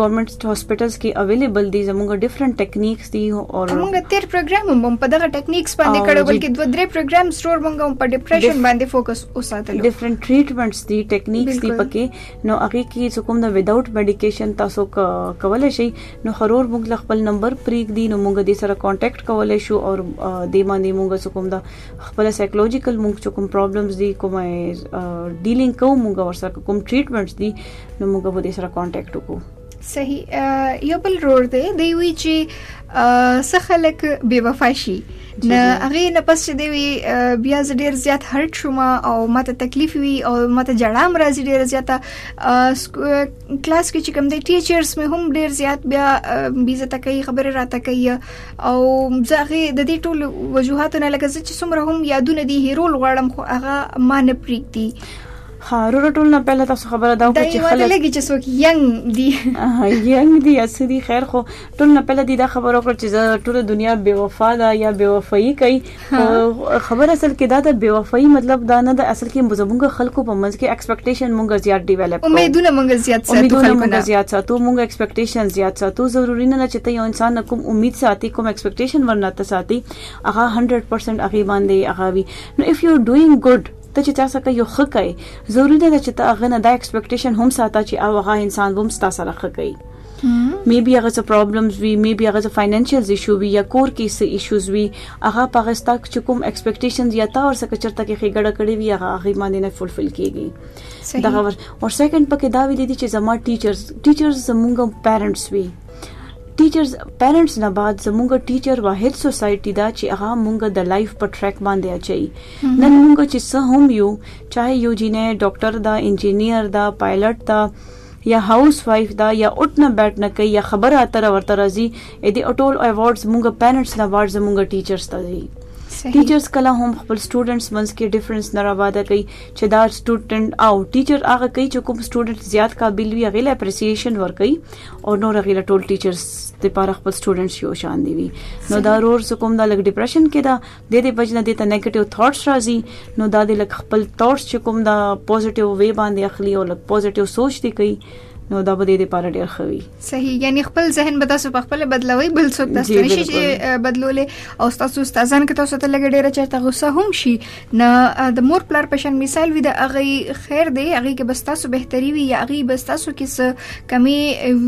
ګورنمنت هاسپټلز کې اویلیبل دي زموږ ډیفرنٹ ټیکنیکس دي
او موږ تیر پروګرام هم په دغه ټیکنیکس باندې کړو بلکې دوه درې پروګرام سرور موږ په ډیپریشن باندې فوکس وساتلو
ډیفرنٹ ټریټمنټس دي ټیکنیکس دي پکې نو هغه کې څه کوم د وداوت میډیکیشن تاسو کولای شئ نو خرور موږ له خپل نمبر پریګ دی نو موږ دې سره کانټیکټ کولای شو او دې باندې موږ څه کوم د خپل سایکولوژیکل موږ څه کوم پرابلمز دي کوم ډیلینګ کوو موږ ورسره کوم ټریټمنټس دي نو موږ به دې سره کانټیکټ وکړو
صحیح یو بل رور دی دی وی چې څه خلک بے وفا شي نه هغه نه پس چې دی بیا ز ډیر زیات هرټ شوم او ماته تکلیف وی او ماته جړام راځي ډیر زیاته کلاس کې چې کوم دی ټیچرز مې هم ډیر زیات بیا بیزه تکي خبره راته کوي او زغه د دې ټول وجوهاتونه لکه چې څومره هم یادونه دي هیرول غواړم خو هغه ما نه پریږدي
ها رور ټول نه پهله تاسو خبره دا
وکړه چې خلک لګي چې څوک ینګ
دي ینګ دي اسدي خیر خو ټول نه پهله دي دا خبره وکړه چې زه ټول دنیا بے وفا ده یا بے وفایي کوي خبر اصل کې دا د بے وفایي مطلب دا نه ده اصل کې زمونږ خلکو په منځ کې ایکسپیکټیشن مونږ زیات ډیولپ
امیدونه مونږ زیات
ساتو امیدونه مونږ زیات ساتو مونږ ایکسپیکټیشن زیات ساتو ضروری نه چې ته یو انسان کوم امید ساتي کوم ایکسپیکټیشن ورناته ساتي هغه 100% هغه باندې هغه وي نو اف یو ډوینګ ګډ ته چې چا سره یو ښه کوي ضروري نه ده چې ته هغه نه دا ایکسپیکټیشن هم ساته چې او هغه انسان هم ستا سره ښه کوي می بي هغه څه پرابلمز وي می بي هغه څه فاینانشل ایشو وي یا کور کې څه ایشوز وي هغه په غستا چې کوم ایکسپیکټیشنز یا تا ور سره چرته کې خګړه کړې وي هغه هغه باندې نه فولفل کیږي دا ور او سیکنډ پکې دا ویل دي چې زما ټیچرز ټیچرز زمونږ پیرنټس وي ټیچرز پیرنټس نه بعد زمونږ ټیچر واحد سوسایټي دا چې هغه مونږ د لایف په ټریک باندې اچي نن مونږ چې څه هم یو چاهي یو جینې ډاکټر دا انجینیر دا پایلټ دا یا هاوس وایف دا یا اټ نه بیټ نه کوي یا خبره اتره ورته راځي اې دې ټول ایوارډز مونږ پیرنټس نه وارډ زمونږ ټیچرز ته دي ټیچرز کله هم خپل سټوډنټس منځ کې ډیفرنس نه راواده کوي چې دا سټوډنټ او ټیچر هغه کوي چې کوم سټوډنټ زیات قابل وي هغه له اپریسیشن ورکوي او نور غیله ټول ټیچرز د پاره خپل سټوډنټس یو شان دی وی نو دا رور کوم دا لګ ډیپریشن کې دا د دې بجنه د ته نیگیټیو ثاټس راځي نو دا د لګ خپل ثاټس چې کوم دا پوزټیو وی باندې اخلي او لګ پوزټیو سوچ دی کوي نو دا به د دې لپاره ډیر خوي
صحیح یعنی خپل ذهن به تاسو په خپل بدلوي بل څوک تاسو نشي بدلولې او تاسو استادان که تاسو ته لګ ډیره چرته غوسه هم شي نه د مور پلار په شان مثال وي د اغي خیر دی اغي کې بس تاسو بهتري وي یا اغي بس تاسو کې څه کمی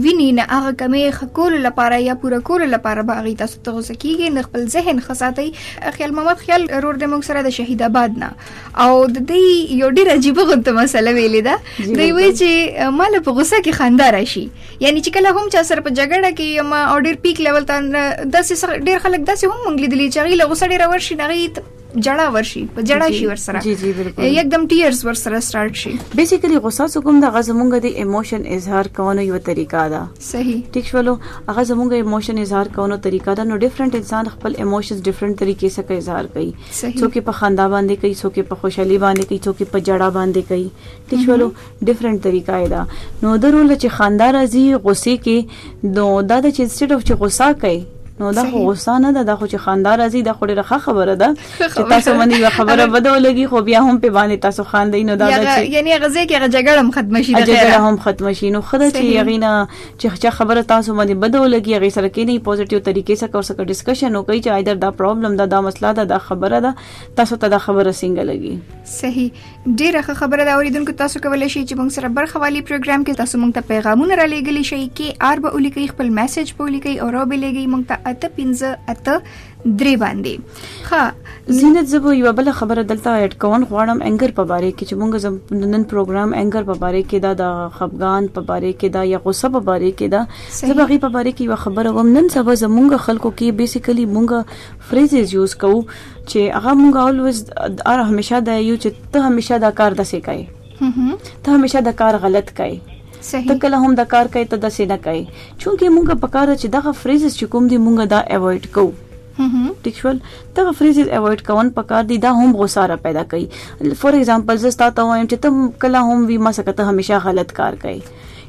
ویني نه هغه کمی خکول لپاره یا پوره کول لپاره به اغي تاسو ته غوسه کیږي نه خپل ذهن خساتي خیال محمد خیال رور د موږ سره د شهید آباد نه او د دې یو ډیر عجیب غوته مسله ویلې ده دوی وی چې مال په غوسه کې خندا راشي یعنی چې کله هم چا سره په جګړه کې ما او ډیر پیک لیول ته داسې ډیر خلک داسې هم مونږ لیدلی چې غي له غوسه ډیر ورشي نه غي جړا ورشي په جړا شي ورسره
جی جی بالکل
یکدم ټیرز ورسره سٹارټ شي
بیسیکلی غوسه څوکم د غزمونګ د ایموشن اظهار کولو یو طریقه ده
صحیح
ټیک شولو هغه زمونږ ایموشن اظهار کولو طریقه ده نو ډیفرنٹ انسان خپل ایموشنز ډیفرنٹ طریقې سره اظهار کوي څوک په خندا باندې کوي څوک په خوشحالي باندې کوي څوک په جړا باندې کوي ټیک شولو ډیفرنټ طریقه یې ده نو د رول چې خندا راځي غوسه کې نو دا د چې سټیټ اف چې غوسه کوي نو دا خو غوسه نه ده دا خو چې خندا راځي دا خو ډیره ښه خبره ده چې تاسو باندې یو خبره بده ولګي خو بیا هم په باندې تاسو خاندئ نو دا ده
چې یعنی غزه کې جګړه هم ختم شي
دا جګړه هم ختم شي نو خدای چې یغینا چې چې خبره تاسو باندې بده ولګي هغه سره کې نه پوزټیو طریقې سره کور سره ډیسکشن وکړي چې ایدر دا پرابلم دا دا مسله ده دا خبره ده تاسو ته دا خبره څنګه لګي
صحیح ډیره ښه خبره ده اوریدونکو تاسو کولای شئ چې موږ سره برخه والی پروګرام کې تاسو موږ ته پیغامونه را لېږلی شئ کې آر به ولیکئ خپل میسج به ولیکئ او را به لېږئ موږ ته اته پنځه اته درې باندې ښه
زینت زبو یو بل خبره دلته اډ کوم غواړم انګر په باره کې چې موږ زم نن پروګرام انګر په باره کې دا د خفغان په باره کې دا یا غصه په باره کې دا زبغي په باره کې یو خبره وم نن سبا زمونږ خلکو کې بیسیکلی موږ فریزز یوز کوو چې هغه مونږ اولویز ار همیشه دا یو چې ته همیشه دا کار دسې کوي ته همیشه دا کار غلط کوي ته کله هم دا کار کوي ته دسې نه کوي چونکه مونږ په کار چې دغه فریزز چې کوم دی مونږ دا اوایډ کوو ټیک شول دغه فریزز اوایډ کون په کار دی دا هم غوساره پیدا کوي فور ایگزامپل زه ستاسو ته وایم چې ته کله هم وی ما سکه ته همیشه غلط کار کوي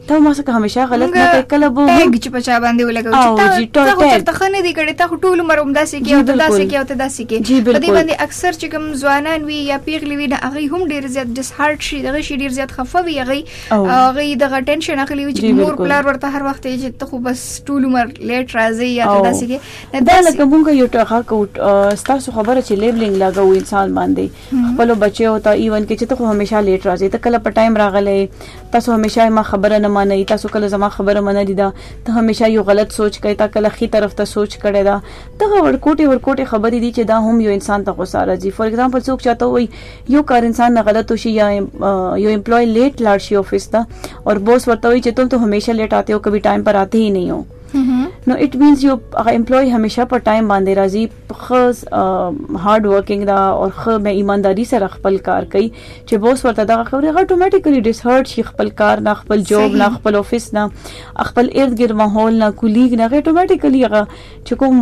ته ما څخه همیشه غلط نه کوي کله به
ټیګ چې په چا باندې ولګو چې تا خو چرته ښه نه دی کړی تا خو ټول عمر هم داسې کې او ته داسې کې او ته داسې کې په دې باندې اکثر چې کوم ځوانان وي یا پیغلې وي نه هغه هم ډیر زیات ډیس هارت شي دغه شي ډیر زیات خفه وي هغه هغه دغه ټینشن اخلي چې مور پلار ورته هر وخت چې ته خو بس ټول عمر لیټ راځي یا ته داسې کې
دا لکه مونږ یو ټاکه کو تاسو خبره چې لیبلینګ لګو انسان باندې خپل بچیو ته ایون کې چې ته خو همیشه لیټ راځي ته کله په ټایم راغلی تاسو همیشه ما خبره نه مانی تاسو کله زما خبره منلې ده ته همیشه یو غلط سوچ کوي تا کله خي طرف ته سوچ کړی دا ته ورکوټي ورکوټي خبرې دي چې دا هم یو انسان ته غوسه راځي فور ایگزامپل څوک چاته وي یو کار انسان نه غلط شي یا یو امپلوي لیټ لاړ شي افیس ته او بوس ورته وي چې تم ته همیشه لیټ آتے ہو کبھی ټایم پر آتے ہی نہیں ہو نو اټ مینز یو هغه امپلوي همیشه په ټایم باندې راځي ښه هارډ ورکینګ دا او ښه مې ایمانداری سره خپل کار کوي چې بوس ورته دغه خبره هغه اتوماتیکلی ډیس هرټ شي خپل کار نه خپل جوب نه خپل افیس نه خپل ارد ګرد ماحول نه کولیګ نه اتوماتیکلی هغه چې کوم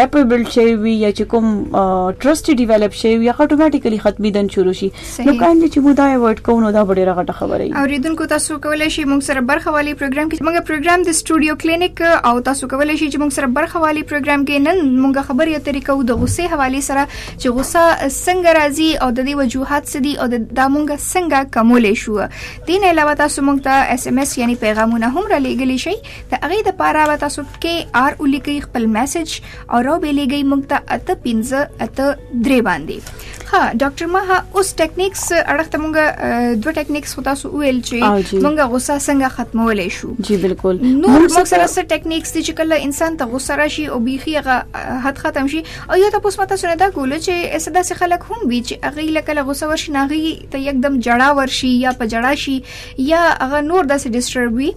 ریپیبل شي وي یا چې کوم ټرست ډیولپ شي وي هغه اتوماتیکلی ختمي دن شروع شي نو کاندې چې مو دا ایوارډ کوو نو دا به ډیره غټه خبره
وي اوریدونکو تاسو کولای شئ موږ سره برخه والی پروګرام کې موږ پروګرام د سټوډیو کلینیک او تاسو کولای شئ چې موږ سره برخه والی پروګرام کې نن موږ خبرې اترې کوو د غصې حواله سره چې غصه څنګه راځي او د دې وجوهات څه دي او د دا موږ څنګه کمولې شو دین علاوه تاسو موږ ته اس ام اس یعنی پیغامونه هم را لېږلی شئ د هغه د پاره به تاسو کې آر ولیکي خپل میسج او راو به لېږي موږ ته اته 15 اته درې باندې ها ډاکټر ما اوس ټیکنیکس اړخ ته مونږ دوه ټیکنیکس خو تاسو ویل چې مونږ غوسه څنګه ختمولای شو
جی بالکل
نور مونږ سره څه ټیکنیکس دي چې کله انسان ته غوسه راشي او بیخي هغه حد ختم شي او یا تاسو ماته سره دا ګول چې اسدا سي خلک هم وی چې هغه لکه غوسه ورشي ناغي ته یکدم جړا ورشي یا په جړا شي یا هغه نور داسې ډیسټرب وي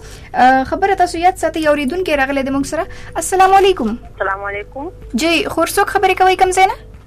خبره تاسو یاد ساتي یو ریدونکو راغله د مونږ سره السلام علیکم
السلام علیکم
جی خورسوک خبرې کوي
کوم زینه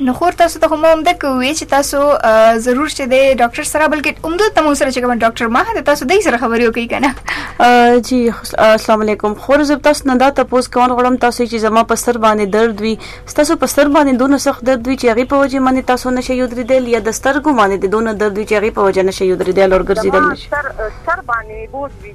نو
خور تاسو ته هم همدا کوي چې تاسو ضرور چې د ډاکټر سره بلکې همدا تمو سره چې کوم ډاکټر ما د تاسو د سره خبرې وکړي
کنه جی السلام علیکم خور زب تاسو نه دا تاسو کوم غړم تاسو چې زما په سر باندې درد وي تاسو په سر باندې دونه سخت درد وي چې هغه په وجه باندې تاسو نشي یودریدل یا د سترګو باندې دونه درد وي چې هغه په وجه نشي یودریدل او ګرځیدل نشي
سر سر باندې بوج
وي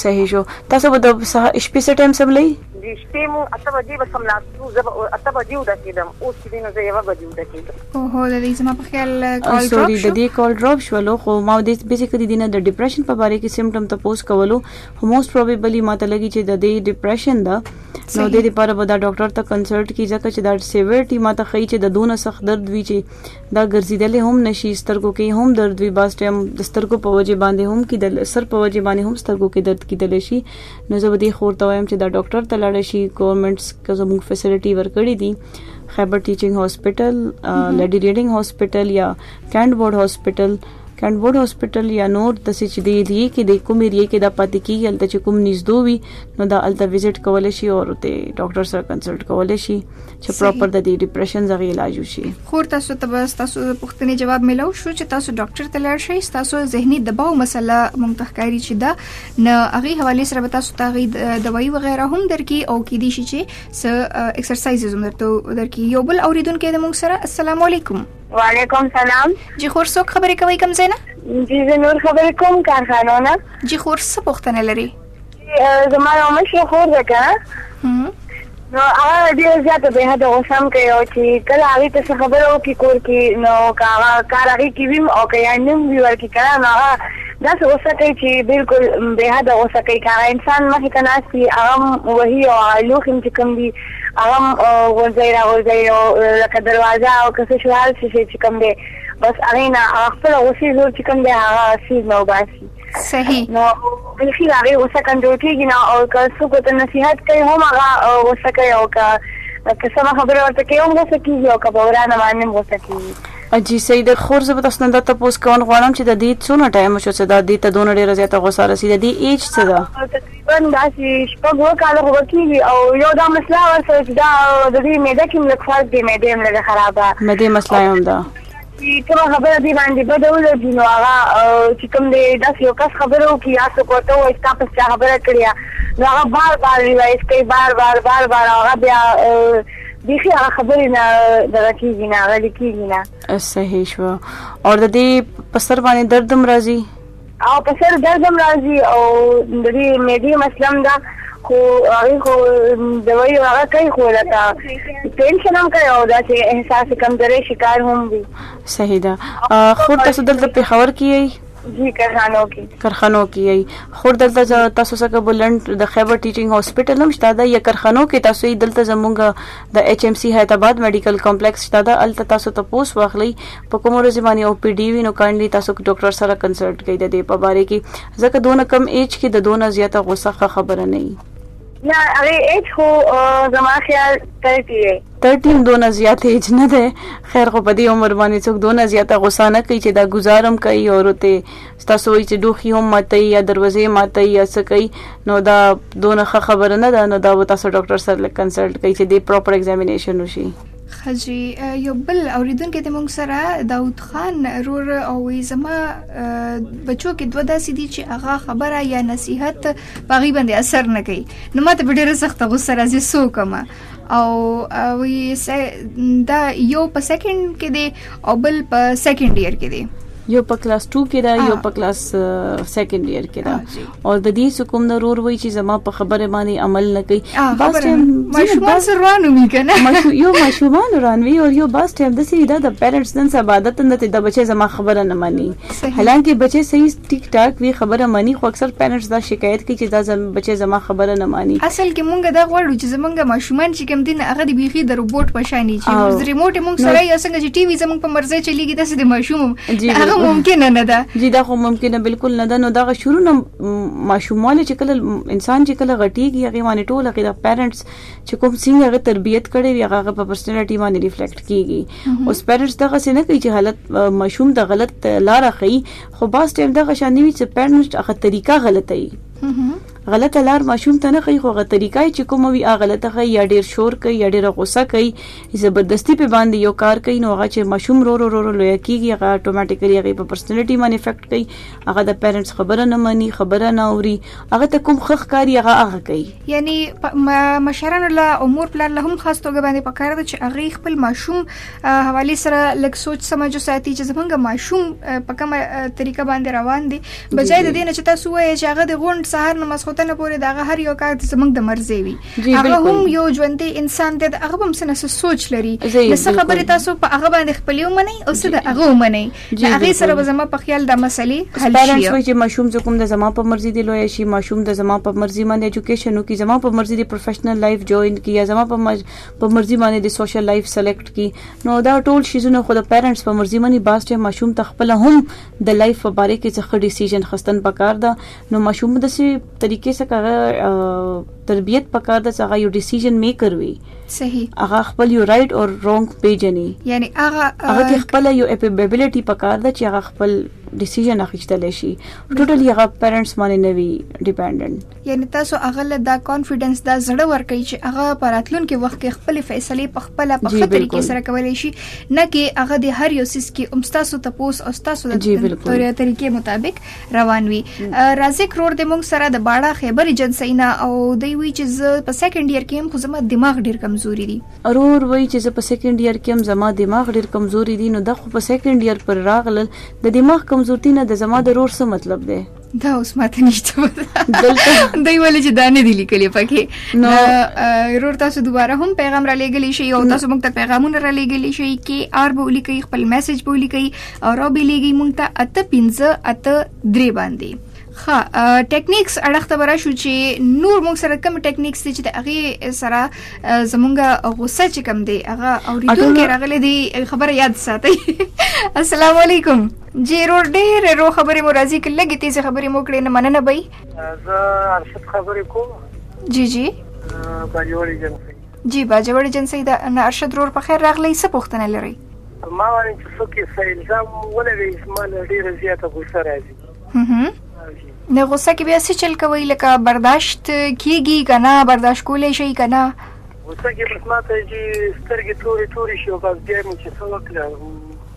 صحیح شو تاسو به د شپې څه ټایم سم لئ
د شپې مو اته بجې به سم لاستو زه به اته بجې وده کېدم اوس چې دینو زه یوه بجې وده کېدم
او هو د دې زما په خیال کال ډراپ شو
د دې کال ډراپ شولو خو ما د دې بیسیکلی دینه د ډیپریشن په باره کې سیمټم ته پوس کولو خو موست پروبیبلی ما ته لګي چې د دې ډیپریشن ده نو د دې لپاره به دا ډاکټر ته کنسلټ کی ځکه چې دا سیویرټی ما ته خی چې د دونه سخت درد وی چې دا ګرځیدلی هم نشي سترګو کې هم درد وي باز ټیم د سترګو په وجه باندې هم کیدل سر په وجه باندې هم سترګو کې درد کیدل شي نو زه به دې خور ته وایم چې دا ډاکټر ته لاړ شي ګورنمنټس که زموږ فیسیلیټي ورکړي دي خیبر ټیچینګ هاسپټل لډی ریډینګ هاسپټل یا کینډ بورډ هاسپټل کینډ بورډ هاسپټل یا نور د سچ دی دی کې د کوم ایریا کې د پاتې کیږي الته چې کوم نږدې وي نو دا الته وزټ کول شي او ته ډاکټر سره کنسلټ کول شي چې پراپر د دې ډیپریشن زغی علاج وشي
خو تاسو ته به تاسو د پوښتنې جواب ملو شو چې تاسو ډاکټر ته لاړ شئ تاسو زهنی دباو مسله مونږ ته ښکاری چې دا نه هغه حواله سره به تاسو ته غي دوايي وغیرہ هم درکې او کې دي شي چې س ایکسرسایز هم درته درکې یو بل اوریدونکو د مونږ سره السلام علیکم
وعلیکم سلام
جی خور څوک خبرې کوي کوم زینا
جی زه نور خبرې کوم کارخانه نه
جی خور څه پوښتنه لري
زما یو مشره خور ده که نو هغه ډېره زیاته بې حده غوسه هم کوي او چې کله هغې ته څه خبره وکړي کور کې نو که هغه کار هغې کې وي او که یا نه وي ورکې که نه نو هغه داسې غوسه کوي چې بلکل بې حده غوسه کوي که هغه انسان مخې ته ناست وي هغه هم وهي او هغه لوښي هم چې کوم دي هغه هم غورځوي راغورځوي او لکه دروازه او که څه شي هر څه شی چې کوم دی بس هغې نه هغه خپله غوسې زور چې کوم دی هغه څیز نه وباسي
صحیح
نو بیخي هغه غوسه کنټرول کیږي نه او که څوک ته نصيحت کوي هم هغه غوسه کوي او که که سمه خبره ورته کوي هم غوسه کیږي او که په ورانه باندې هم غوسه کیږي
جی سید خور زه به تاسو نه دا تاسو کول غواړم چې د دې څونه ټایم شو چې دا دې ته دونه ډیره زیاته غوسه رسي د دې ایج څه ده
تقریبا داسې شپږ و کاله خو کیږي او یو دا مسله ورسره چې دا د دې معده کې ملک فرق دی معده هم لږه خرابه
معده مسله هم ده
چی کومه خبره دی باندی بده ولږی نو هغه چی کوم دی داسی یو کس خبره وکی یا څوک ورته ووایی ستا پسی چا خبره کړیه نو هغه بار بار ریوایز کوی بار بار بار بار او هغه بیا بیخی هغه خبری نه دغه کیږی نه غلی کیږی نه
صحیح شو او د دې په سر باندې درد هم راځي
هغه په سر درد هم راځي او د دې معدې مسله هم ده خو هغې خو دوایي او هغه کوي خو راته ټینشن هم کوي او داسې احساس کمزورۍ شکار هم وي
صحیح ده خور تاسو دلته پېښور کې یئ
جی کرخانو کې
کرخانو کې یي خور دلته تاسو څنګه بلند د خیبر ټیچینګ هسپټل هم شته دا یا کرخانو کې تاسو یې دلته زمونږ د ایچ ایم سی حیدرآباد میډیکل کمپلیکس شته دا الته تاسو ته پوس واخلي په کوم ورځ باندې او پی ډی وی نو کاینډلی تاسو ډاکټر سره کنسلټ کړئ د دې په باره کې ځکه دونه کم ایج کې د دونه زیاته غوسه خبره نه وي
نه هغه ایج خو زما خیال 30 دی
30 دونه زیات ایج نه ده خیر خو په دې عمر باندې څوک دونه زیاته غوسه نه کوي چې دا گزارم کوي او روته تاسو وایي چې دوخي هم ماته یا دروازې ماته یا څه کوي نو دا دونه خبره نه ده نو دا تاسو ډاکټر سره کنسلټ کوي چې دې پراپر ایگزامینیشن وشي
خجی یو بل اوریدونکو ته موږ سره داوود خان رور او زما بچو کې دوه داسې دي چې هغه خبره یا نصيحت پاغي باندې اثر نه کوي نو ماته به ډیره سخت غوسه راځي سو کما او وی دا یو په سکند کې دی او بل په سیکنډ ایئر کې دی
یو په کلاس 2 کې دا یو په کلاس سیکنډ ایئر کې دا او د دې حکومت د رور وای چې زما په خبره باندې عمل نه کوي
بس ټیم مشومان روان وي کنه
یو مشومان روان وي او یو بس ټیم د سیدا د پیرنټس نن سبا د تند ته د بچي زما خبره نه مانی حالانکه بچي صحیح ټیک ټاک وی خبره مانی خو اکثر پینټس دا شکایت کوي چې دا زم بچی زما خبره نه مانی.
اصل کې مونږ دا غواړو چې زمونږ ماشومان چې کوم دین هغه دی بیخي د روبوټ په شان چې ریموټ مونږ سره یو څنګه چې ټي وي زمونږ په مرزه چلیږي داسې د ماشوم هغه ممکن نه ده
جی دا خو ممکن بالکل نه ده نو دا شروع نه ماشومان چې کله انسان چې کله غټیږي هغه باندې ټول هغه د پیرنټس چې کوم څنګه هغه تربیت کړي وي هغه په پرسنالټي باندې ریفلیکټ کیږي اوس پیرنټس دا څه نه کوي چې حالت ماشوم د غلط لار خي خو باز ټایم دغه شان نه وي چې پیرنټ هغه طریقه غلطه وي غلطه لار ماشوم ته نه ښیي خو هغه طریقه چې کومه وي هغه غلطه ښیي یا ډیر شور کوي یا ډیره غوسه کوي زبردستي په باندې یو کار کوي نو هغه چې ماشوم رو رو رو لوی کیږي هغه اتوماتیکلی هغه په پرسنالټي باندې افیکټ کوي هغه د پیرنټس خبره نه مانی خبره نه اوري هغه ته کوم خخ کاری هغه هغه کوي
یعنی مشرانو له امور پلان له هم خاص توګه باندې پکاره ده چې هغه خپل ماشوم حواله سره لږ سوچ سمجو ساتي چې زمونږ ماشوم په کومه طریقه باندې روان دي بجای د دې نه چې تاسو وایي چې هغه د غونډ سهار نه مسخوتنه پورې دغه هر یو کار زمونږ د مرزي وي هغه هم یو ژوندې انسان دی هغه هم سنه سوچ لري د څه خبره تاسو په هغه باندې خپل ومني او څه د هغه ومني هغه سره به زما په خیال د مسلې حل شي پیرنټس
چې ماشوم زکم د زما په مرزي دی لوی شي ماشوم د زما په مرزي باندې اډوকেশن وکي زما په مرزي دی پروفیشنل لایف جوائن کیا زما په په مرزي باندې د سوشل لایف سلیکټ کی نو دا ټول شیزونه خو د پیرنټس په مرزي باندې باس ټیم ماشوم ته خپل هم د لایف په باره کې څه ډیسیژن خستن پکار ده نو ماشوم د سي طریقې سره تربیت پکار ده چې هغه یو ډیسیژن میکر وي
صحیح
هغه خپل یو رائټ او رونګ پیژني
یعنی هغه
هغه خپل یو اپیبیلیټي پکار ده چې هغه خپل ډیسیژن اخیستل شي ټوټلی هغه پیرنټس باندې نه وي ډیپندنت
یعنی تاسو هغه له دا کانفیډنس دا زړه ورکړي چې هغه په راتلونکي وخت کې خپل فیصله په خپل په خپل طریقې سره کولای شي نه کې هغه د هر یو سیس کې امستاسو ته پوس او تاسو د طریقې مطابق روان وي رازق رور د مونږ سره د باړه خیبر ایجنسینا او دوی وی چې زه په سیکنډ ایئر کې هم خو زما دماغ ډیر کمزوري دي
رور وی چې زه په سیکنډ ایئر کې هم زما دماغ ډیر کمزوري دي نو د خو په سیکنډ ایئر پر راغلل د دماغ کمزورتي نه د زما د رور څه مطلب دی
دا اوس ماته نشته دلته دوی ولې چې دا نه دي لیکلي پکې نو ورور تاسو دوباره هم پیغام را لېږلی شي او تاسو موږ ته پیغامونه را لېږلی شي کې آر به ولیکي خپل میسج به ولیکي او را به لېږي موږ ته اته پنځه اته درې باندې ها ټیکنیکس اړخ ته برا شو چې نور موږ سره کم ټیکنیکس دي چې د هغه سره زمونږه غوسه چې کم دی هغه اوریدونکو راغلي دي خبره یاد ساتي السلام علیکم جی رور ډېر رو خبرې مو راځي که لږې تیزې خبرې مو کړې نه مننه به
زه ارشد خبرې کوم
جی جی
باجوړ ایجنسۍ
جی باجوړ ایجنسۍ د نه ارشد رور په خیر راغلی څه پوښتنه لرئ
ما وایي چې څوک یې څه الزام ولګوي زما له ډېره زیاته غوسه راځي
نه غوسه کې بیا څه چل کوئ لکه برداشت کیږي که نه برداشت کولی شئ که نه
غوسه کې بس ما ته چې سترګې تورې تورې شي او بس بیا مې چې څه وکړه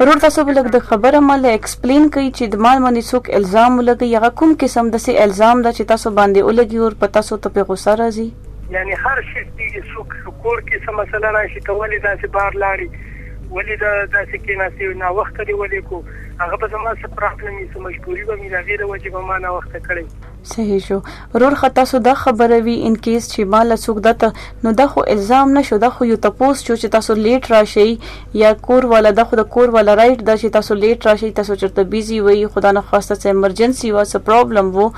ورور تاسو به لږ د خبره مال ایکسپلین کوي چې د مال باندې څوک الزام ولګي هغه کوم قسم د سي الزام ده چې تاسو باندې ولګي اور په تاسو ته په غوسه راځي.
یعنی هر شي سي چې څوک په کور کې څه مسله راشي ته ولې داسې بهر لاړي ولې د داسې کیناستې ناوخته دې ولې کو هغه به زما څه پرابلم وي څه مجبوري به مي د هغې د وجې به ما ناوخته کړی.
صحیح شو ورور خه تاسو دا خبره وی ان کیس چی ما له څوک دته نو دا خو الزام نه شو دا خو یو تپوس چو چی تاسو لیټ راشی یا کور والا دا خو د کور والا رایټ ده چی تاسو لیټ راشی تاسو چرته بیزی وی خدا نه خواسته څه ایمرجنسی وه څه پرابلم وو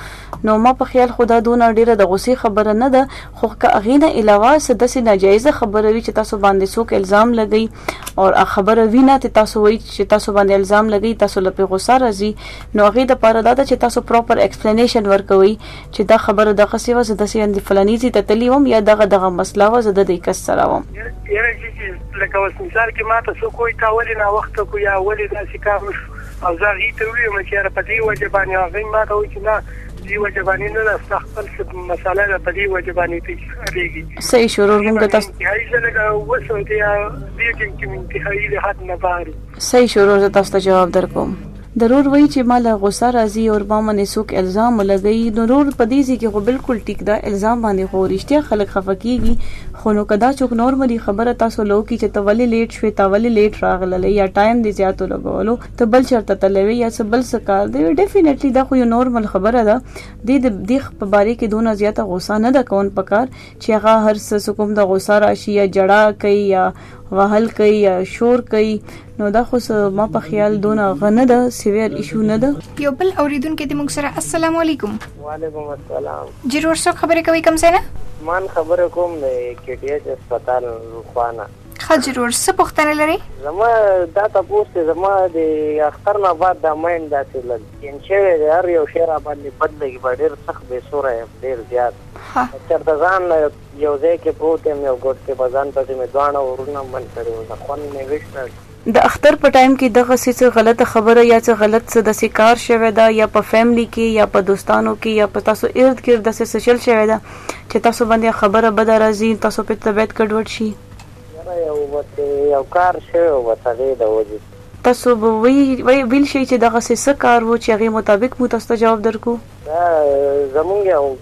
نو ما په خیال خو دا دونه ډیره د غصی خبره نه ده خو که هغی نه علاوه څه دسی ناجایزه خبره وی چی تاسو باندی څوک الزام لګی او خبره وینه ته تاسو وایي چې تاسو باندې الزام لګی تاسو لپاره غوسه راځي نو هغه د پاره دا چې تاسو پراپر ایکسپلینیشن ورکوي چې دا خبره د قصې و زده سي اند فلاني زی ته تلی وم یا دغه دغه مسله و زده د کس سره وم
یره چې لکه اوس مثال کې ماته سو کوی تا ولې نا وخت کو یا ولې داسې کار وشو او زه غي ته ویم چې را پدې وجه باندې هغه ماته و چې نه دی وجه باندې نه ده ستا خپل مساله ده په دې وجه باندې ته خريږي
صحیح شروع مونږ ته تاسو
هي زلګه وسو دی دې ټیم کې مونږ ته هي له حد نه باري
صحیح شروع زه تاسو ته جواب درکوم ضرور وای چې مال غوسه راځي او ما باندې څوک الزام لګي ضرور په دې ځي کې خو بالکل ټیک دا الزام باندې خو رښتیا خلک خفقيږي خو نو کدا چوک نورمالي خبره تاسو لو کې چې تولې لیټ شوي تولې لیټ راغله یا ټایم دې زیاتو لګولو ته بل چرته تلوي یا څه بل څه کار دی ډیفینیټلی دا خو یو نورمال خبره ده د دې په باره کې دونه زیاته غوسه نه ده کون پکار چې هغه هر څه کوم د غوسه راشي یا جړا کوي یا وهل کوي یا شور کوي نو دا خو ما په خیال دونه غنه ده سیویر ایشو نه ده
یو بل اوریدونکو د موږ سره السلام علیکم
وعلیکم السلام
جرور څو خبرې کوي کوم ځای نه
مان خبره کوم د کې ډي ایچ هسپتال روخانه
ښه ضرور څه پوښتنه لري؟
زما دا تپوس دی زما د اختر نه بعد دا ماینډ داسې لږ چینج شوی دی هر یو شی راباندې بد لګي په ډیر سخت بې سوره یم ډیر زیات که چرته ځان یو ځای کې پروت یم یو ګوټ کې به ځان پسې مې دواړه ورونه مړ کړي وو څه خوند مې نشته.
د اختر په ټایم کی دغسی څه غلطه خبره یا څه غلط څه داسی کار شوی ده یا په فیملی کی یا په دوستانو کی یا په تاسو ارد ګرد داسی څه چل شوی ده چه تاسو باندی خبره بده راځی تاسو په طبعیت ګډوډ شی.
یاره یو به څه یو کار شوی وو بس هغی د وجی.
تاسو به ویل شی چه دغسی څه کار وو چه هغی مطابق موږ تاسو ته جواب درکړو.
دا زمونږ یو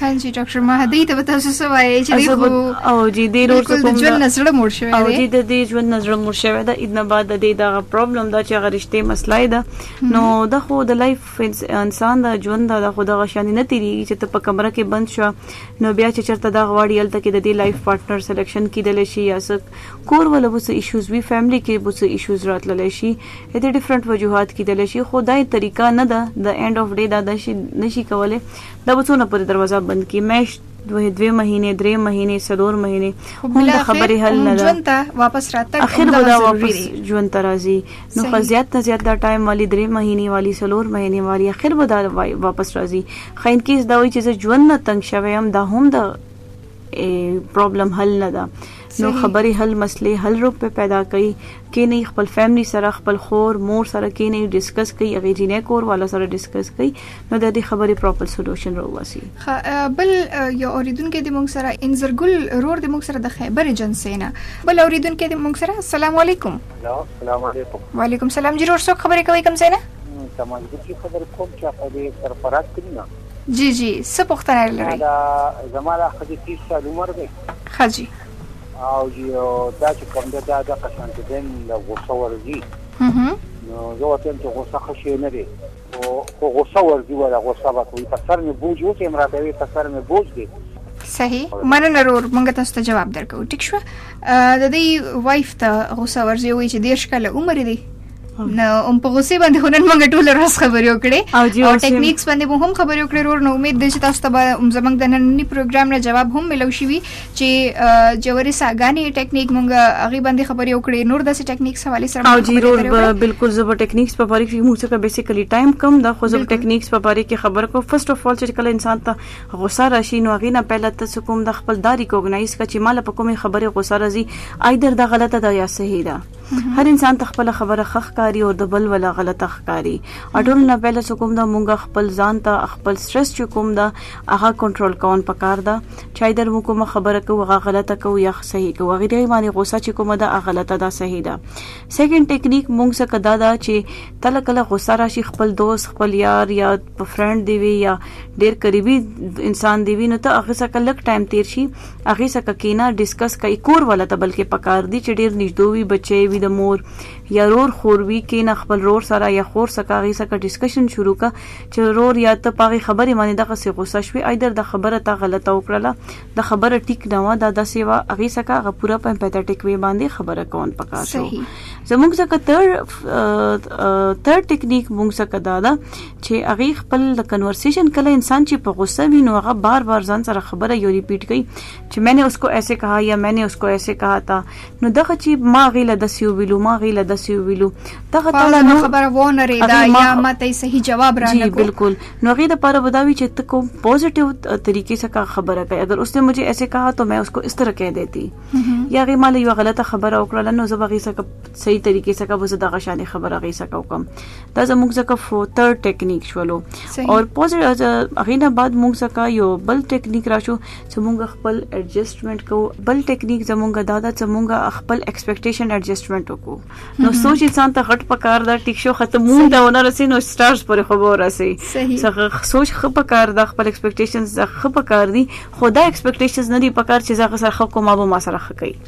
ها جی ډاکټر مهدی ته تاسو څه وایي چې دی خو
او جی دی روز
کوم د ژوند نظر مور شوی دی
او جی د دې ژوند نظر مور شوی دا اذن بعد د دې دا پرابلم دا چې غرشته مسله ده نو د خو د لایف انسان د ژوند د خو د غشان نه تیری چې ته په کمره کې بند شو نو بیا چې چرته دا غواړي الته کې د دې لایف پارټنر سلیکشن کیدل شي یا څه کور ولا وس ایشوز وی فیملی کې وس ایشوز راتلل شي د ډیفرنٹ وجوهات کیدل شي خو دای طریقه نه ده د اینډ اف ډے دا د نشي کوله دا به څونه پورې دروازه بند کی میشت دوه دوه مهینه درې مهینه څلور مهینه هم د خبرې حل نه ده
ژوند ته واپس راتګ
اخر به دا واپس ژوند ته راځي نو خو زیات نه زیات دا ټایم والی درې مهینه والی څلور مهینه والی اخر به دا واپس راځي خاين کیس دا وایي چې ژوند نه تنگ شوی هم دا هم د پرابلم حل نه ده نو خبري حل مسلې حل روپ په پیدا کوي کې نه خپل فیملی سره خپل خور مور سره کې نه ډیسکس کوي هغه جینې کور والا سره ډیسکس کوي نو د دې خبرې پراپر سولوشن راواسي
بل یو اوریدونکو د موږ سره انزرګل رور د موږ سره د خیبر ایجنسی نه بل اوریدونکو د موږ سره السلام علیکم
السلام علیکم
وعلیکم السلام جی رور څوک خبرې کوي کوم ځای
نه تمام دي خبرې کوم چې په دې سرفراز کړی نه
جی جی څه پوښتنه لرئ
دا زما دا خځې 30 سال عمر دی
خځې
او جی دا چې کوم ده دا د قشانت دین له غوسه ورځي نو زه ورته چې غوسه ښه شی نه دی خو غوسه ورځي ولا غوسه به کوي په سر مې بوج وکړي مراته وي په سر مې بوج دی
صحیح مننه رور مونږ تاسو ته جواب درکو ټیک شو د دې وایف ته غوسه ورځي وي چې دیر شکل عمر دی نو هم په غوسه باندې خو نن موږ ټول ورځ خبرې وکړې او ټیکنیکس باندې مو هم خبرې وکړې ورور نو امید دی چې تاسو ته به زمونږ د نننی پروګرام نه جواب هم ملو شي چې جوړې ساګانی ټیکنیک موږ هغه باندې خبرې وکړې نور داسې ټیکنیکس حواله سره
او جی رور بالکل زب ټیکنیکس په باره کې موږ څخه بیسیکلی ټایم کم دا خو زب ټیکنیکس په باره کې خبر کو فرست اف اول چې کله انسان ته غوسه راشي نو هغه نه پهله تاسو کوم د خپل دا ریکوګنایز کړئ چې مال په کومه خبره غوسه راځي ایدر دا غلطه ده یا صحیح ده هر انسان ته خپله خبره ښه ښکاري او د بل ولا غلطه ښکاري اټول نه پهله څه کوم دا مونږه خپل ځان ته خپل سټرس چې کوم دا هغه کنټرول کون پکار ده چای در مو کومه خبره کو هغه غلطه کو یا صحیح کو هغه دی باندې غوسه چې کومه دا غلطه ده صحیح ده سیکنډ ټیکنیک مونږ څه کدا دا چې تل کله غوسه راشي خپل دوست خپل یار یا فرند دی وی یا ډیر قریبي انسان دی وی نو ته هغه څخه لک ټایم تیر شي هغی سکه کینه ډیسکس کئ کور والا ته بلکه پکار دی چی ډیر نژدو وی بچی وی د مور یا رور خور وی کینه خپل رور سره یا خور سکه هغی سکه ډیسکشن شروع که چی رور یا ته په هغی خبری باندی دغسی غصه شوی ایدر دا خبره تا غلطه وکړله دا خبره ټیک نه وه دا داسی وه هغی سکه هغه پوره په امپاتیټیک وی باندی خبره کون پکار شو زموږ سکه تر تر ټیکنیک موږ سکه دا ده چې هغه خپل د کنورسیشن کله انسان چې په غوسه وي نو هغه بار بار ځان سره خبره یو ریپیټ کوي چې مې نه اوس کو ایسه کها یا مې نه اوس کو ایسه کها تا نو دغه چې ما غیله د سیو ویلو ما غیله د سیو ویلو
دغه تعالی نو خبره و نه ریدا یا ما ته صحیح جواب را
نه کو بالکل نو غي د پاره بداوی چې ته کوم پوزټیو طریقې سره خبره کوي اگر اس نے مجھے ایسے کہا تو میں اس کو اس طرح کہہ دیتی یا غي مال یو غلطه خبره وکړه نو زه بغي سره صحیح طریقې سره وزه دغه شان خبره غي سره کوم دا زموږ ځکه فوتر ټیکنیک شولو او پوزر غینا بعد موږ ځکه یو بل ټیکنیک راشو چې موږ خپل ایڈجسټمنټ کو بل ټیکنیک زموږ دا دا چې موږ خپل ایکسپیکټیشن ایڈجسټمنټ وکړو نو سوچ انسان ته غټ پکار دا ټیک شو ختم مون دا ونه رسې نو سټارز پر خو به
رسې څنګه
سوچ خپ پکار دا خپل ایکسپیکټیشنز خپ پکار دي خدا ایکسپیکټیشنز نه دي پکار چې زغه سره خو کومه به ما سره
خکې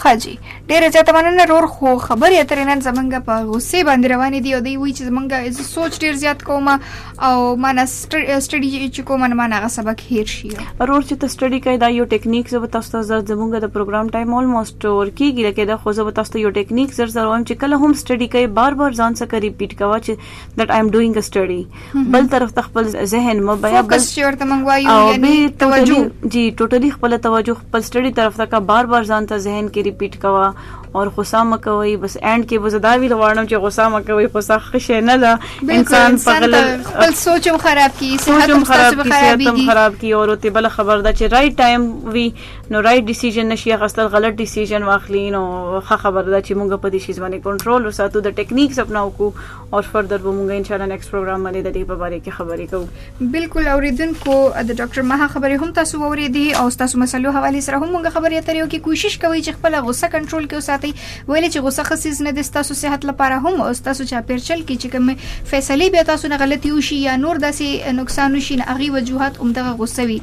ښه
جي ډېره زیاته مننه رور خو خبرې اترې نن زمونږ په غوسې باندې روانې دي او دوی وایي چې زمونږ زه سوچ ډېر زیات کوم او ما نه سټډي چې کوم نه ما نه هغه سبق هیر شي
رور چې ته سټډي کوي دا یو ټیکنیک زه به تاسو ته زر زمونږ د پروګرام ټایم آلموست ور کیږي لکه دا خو زه به تاسو ته یو ټیکنیک زر زر وایم چې کله هم سټډي کوي بار بار ځان سره ریپیټ کوه چې that I'm doing a study بل طرف ته خپل ذهن مو بیا
بل چورته منغوایو
یعنی توجه جی ټوټلی خپل توجه خپل سټډي طرف ته کا بار بار ځان ته ذهن کې ریپیټ کوا او غوسه مکوي بس اند کې به زدا ویل غواړم چې غوسه مکوي غوسه خشه نه ده انسان په غل
خپل سوچم خراب کی
صحت هم خراب کی صحت هم خراب کی او ته بل خبر ده چې رائټ ټایم وی نو رائټ ډیسیژن نشي اخستل غلط ډیسیژن واخلي نو ښه خبره ده چې موږ په دې شیز باندې کنټرول وساتو د ټیکنیکس اپنا وکړو او فردر به موږ ان شاء الله نیکسټ پروګرام باندې د دې په اړه کې خبرې کوو
بالکل اوریدونکو د ډاکټر مها خبرې هم تاسو ووریدي او تاسو مسلو حواله سره هم موږ خبرې اترې وکړو کوشش کوي چې خپل غوسه کنټرول کې وساتي ویل چې غوسه خصیز نه د تاسو صحت لپاره هم او تاسو چا پیرچل کې چې کوم فیصله به تاسو نه غلطي وشي یا نور داسې نقصان وشي نه اغي وجوهات هم دغه غوسه وي